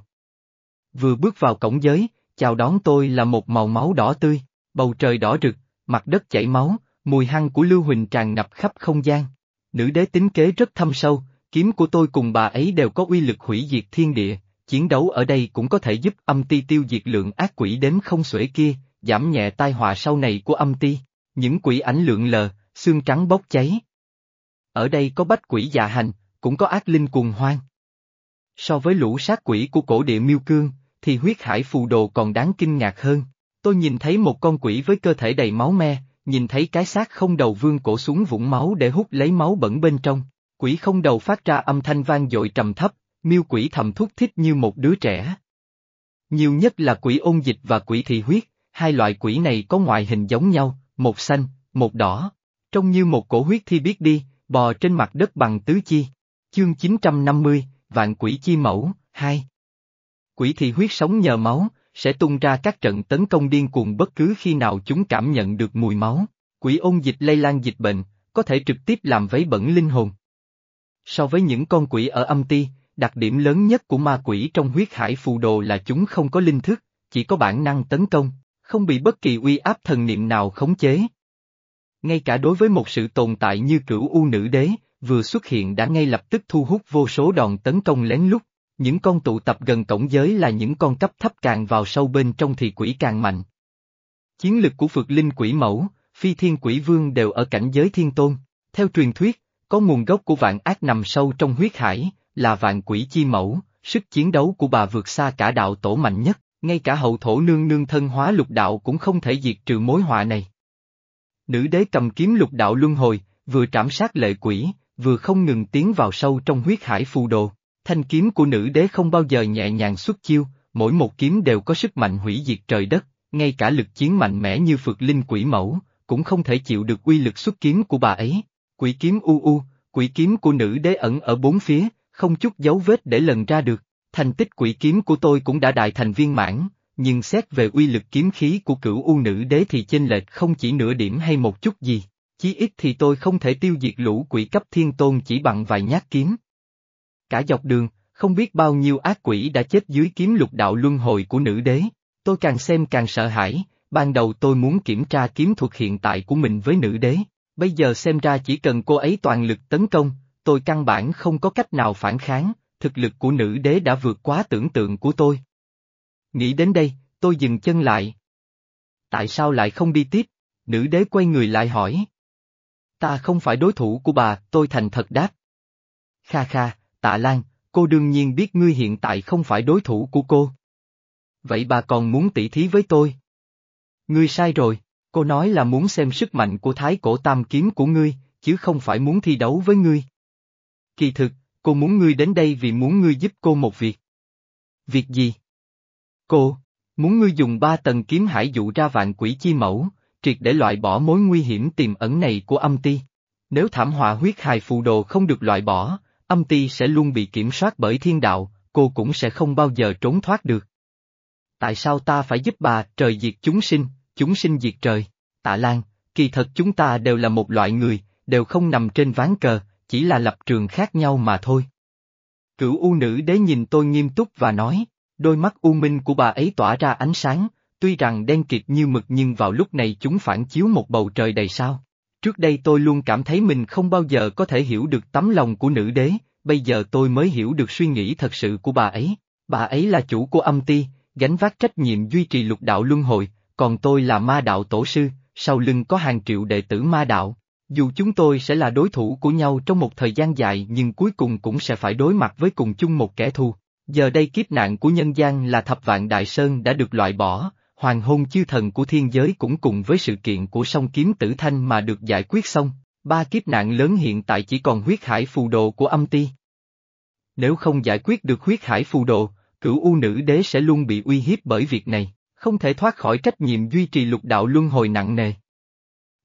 Vừa bước vào cổng giới, chào đón tôi là một màu máu đỏ tươi, bầu trời đỏ rực, mặt đất chảy máu, mùi hăng của Lưu Huỳnh tràn ngập khắp không gian. Nữ đế tính kế rất thâm sâu, kiếm của tôi cùng bà ấy đều có uy lực hủy diệt thiên địa, chiến đấu ở đây cũng có thể giúp âm ti tiêu diệt lượng ác quỷ đến không xuể kia, giảm nhẹ tai họa sau này của âm ti. Những quỷ ảnh lượng lờ, xương trắng bốc cháy. Ở đây có bách quỷ dạ hành, cũng có ác linh cuồng hoang. So với lũ sát quỷ của cổ địa miêu cương, thì huyết hải phù đồ còn đáng kinh ngạc hơn. Tôi nhìn thấy một con quỷ với cơ thể đầy máu me, nhìn thấy cái xác không đầu vương cổ xuống vũng máu để hút lấy máu bẩn bên trong. Quỷ không đầu phát ra âm thanh vang dội trầm thấp, miêu quỷ thầm thúc thích như một đứa trẻ. Nhiều nhất là quỷ ôn dịch và quỷ thị huyết, hai loại quỷ này có ngoại hình giống nhau, một xanh, một đỏ, trông như một cổ huyết thi biết đi, bò trên mặt đất bằng tứ chi. Chương 950, Vạn Quỷ Chi Mẫu, 2 Quỷ thị huyết sống nhờ máu, sẽ tung ra các trận tấn công điên cuồng bất cứ khi nào chúng cảm nhận được mùi máu. Quỷ ôn dịch lây lan dịch bệnh, có thể trực tiếp làm vấy bẩn linh hồn. So với những con quỷ ở âm ti, đặc điểm lớn nhất của ma quỷ trong huyết hải phù đồ là chúng không có linh thức, chỉ có bản năng tấn công, không bị bất kỳ uy áp thần niệm nào khống chế. Ngay cả đối với một sự tồn tại như cửu u nữ đế, vừa xuất hiện đã ngay lập tức thu hút vô số đòn tấn công lén lút. Những con tụ tập gần cổng giới là những con cấp thấp càng vào sâu bên trong thì quỷ càng mạnh. Chiến lực của Phược Linh quỷ mẫu, phi thiên quỷ vương đều ở cảnh giới thiên tôn. Theo truyền thuyết, có nguồn gốc của vạn ác nằm sâu trong huyết hải, là vạn quỷ chi mẫu, sức chiến đấu của bà vượt xa cả đạo tổ mạnh nhất, ngay cả hậu thổ nương nương thân hóa lục đạo cũng không thể diệt trừ mối họa này. Nữ đế cầm kiếm lục đạo luân hồi, vừa trảm sát lệ quỷ, vừa không ngừng tiến vào sâu trong huyết hải phù đồ. Thanh kiếm của nữ đế không bao giờ nhẹ nhàng xuất chiêu, mỗi một kiếm đều có sức mạnh hủy diệt trời đất, ngay cả lực chiến mạnh mẽ như phượt linh quỷ mẫu, cũng không thể chịu được uy lực xuất kiếm của bà ấy. Quỷ kiếm u u, quỷ kiếm của nữ đế ẩn ở bốn phía, không chút dấu vết để lần ra được. Thành tích quỷ kiếm của tôi cũng đã đại thành viên mãn, nhưng xét về uy lực kiếm khí của cửu u nữ đế thì chênh lệch không chỉ nửa điểm hay một chút gì, chí ít thì tôi không thể tiêu diệt lũ quỷ cấp thiên tôn chỉ bằng vài nhát kiếm. Cả dọc đường, không biết bao nhiêu ác quỷ đã chết dưới kiếm lục đạo luân hồi của nữ đế, tôi càng xem càng sợ hãi, ban đầu tôi muốn kiểm tra kiếm thuật hiện tại của mình với nữ đế, bây giờ xem ra chỉ cần cô ấy toàn lực tấn công, tôi căn bản không có cách nào phản kháng, thực lực của nữ đế đã vượt quá tưởng tượng của tôi. Nghĩ đến đây, tôi dừng chân lại. Tại sao lại không đi tiếp? Nữ đế quay người lại hỏi. Ta không phải đối thủ của bà, tôi thành thật đáp. Kha kha, tạ Lan, cô đương nhiên biết ngươi hiện tại không phải đối thủ của cô. Vậy bà còn muốn tỉ thí với tôi? Ngươi sai rồi, cô nói là muốn xem sức mạnh của thái cổ tam kiếm của ngươi, chứ không phải muốn thi đấu với ngươi. Kỳ thực, cô muốn ngươi đến đây vì muốn ngươi giúp cô một việc. Việc gì? Cô, muốn ngươi dùng ba tầng kiếm hải dụ ra vạn quỷ chi mẫu, triệt để loại bỏ mối nguy hiểm tiềm ẩn này của âm ti. Nếu thảm họa huyết hài phù đồ không được loại bỏ, âm ti sẽ luôn bị kiểm soát bởi thiên đạo, cô cũng sẽ không bao giờ trốn thoát được. Tại sao ta phải giúp bà trời diệt chúng sinh, chúng sinh diệt trời? Tạ Lan, kỳ thật chúng ta đều là một loại người, đều không nằm trên ván cờ, chỉ là lập trường khác nhau mà thôi. Cửu U nữ đế nhìn tôi nghiêm túc và nói, đôi mắt u minh của bà ấy tỏa ra ánh sáng, tuy rằng đen kịt như mực nhưng vào lúc này chúng phản chiếu một bầu trời đầy sao. Trước đây tôi luôn cảm thấy mình không bao giờ có thể hiểu được tấm lòng của nữ đế, bây giờ tôi mới hiểu được suy nghĩ thật sự của bà ấy. Bà ấy là chủ của âm ti, gánh vác trách nhiệm duy trì lục đạo luân hồi, còn tôi là ma đạo tổ sư, sau lưng có hàng triệu đệ tử ma đạo. Dù chúng tôi sẽ là đối thủ của nhau trong một thời gian dài nhưng cuối cùng cũng sẽ phải đối mặt với cùng chung một kẻ thù. Giờ đây kiếp nạn của nhân gian là thập vạn đại sơn đã được loại bỏ, hoàng hôn chư thần của thiên giới cũng cùng với sự kiện của song kiếm tử thanh mà được giải quyết xong, ba kiếp nạn lớn hiện tại chỉ còn huyết hải phù đồ của âm ti. Nếu không giải quyết được huyết hải phù đồ, cửu u nữ đế sẽ luôn bị uy hiếp bởi việc này, không thể thoát khỏi trách nhiệm duy trì lục đạo luân hồi nặng nề.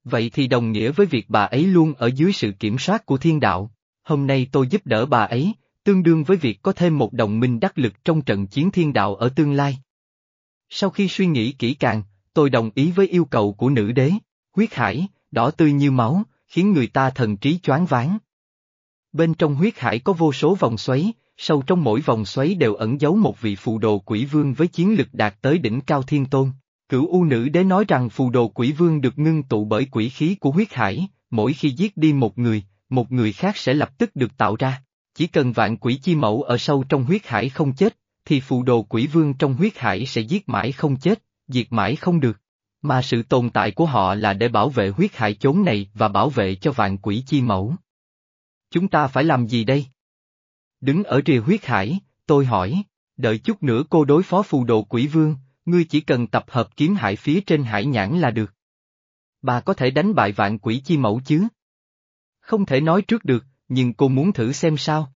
Vậy thì đồng nghĩa với việc bà ấy luôn ở dưới sự kiểm soát của thiên đạo, hôm nay tôi giúp đỡ bà ấy, tương đương với việc có thêm một đồng minh đắc lực trong trận chiến thiên đạo ở tương lai. Sau khi suy nghĩ kỹ càng, tôi đồng ý với yêu cầu của nữ đế, huyết hải, đỏ tươi như máu, khiến người ta thần trí choáng váng. Bên trong huyết hải có vô số vòng xoáy, sâu trong mỗi vòng xoáy đều ẩn giấu một vị phù đồ quỷ vương với chiến lực đạt tới đỉnh cao thiên tôn. Cửu U nữ đế nói rằng phù đồ quỷ vương được ngưng tụ bởi quỷ khí của huyết hải, mỗi khi giết đi một người, một người khác sẽ lập tức được tạo ra. Chỉ cần vạn quỷ chi mẫu ở sâu trong huyết hải không chết, thì phù đồ quỷ vương trong huyết hải sẽ giết mãi không chết, diệt mãi không được. Mà sự tồn tại của họ là để bảo vệ huyết hải chốn này và bảo vệ cho vạn quỷ chi mẫu. Chúng ta phải làm gì đây? Đứng ở rìa huyết hải, tôi hỏi, đợi chút nữa cô đối phó phù đồ quỷ vương, ngươi chỉ cần tập hợp kiếm hải phía trên hải nhãn là được. Bà có thể đánh bại vạn quỷ chi mẫu chứ? Không thể nói trước được, nhưng cô muốn thử xem sao.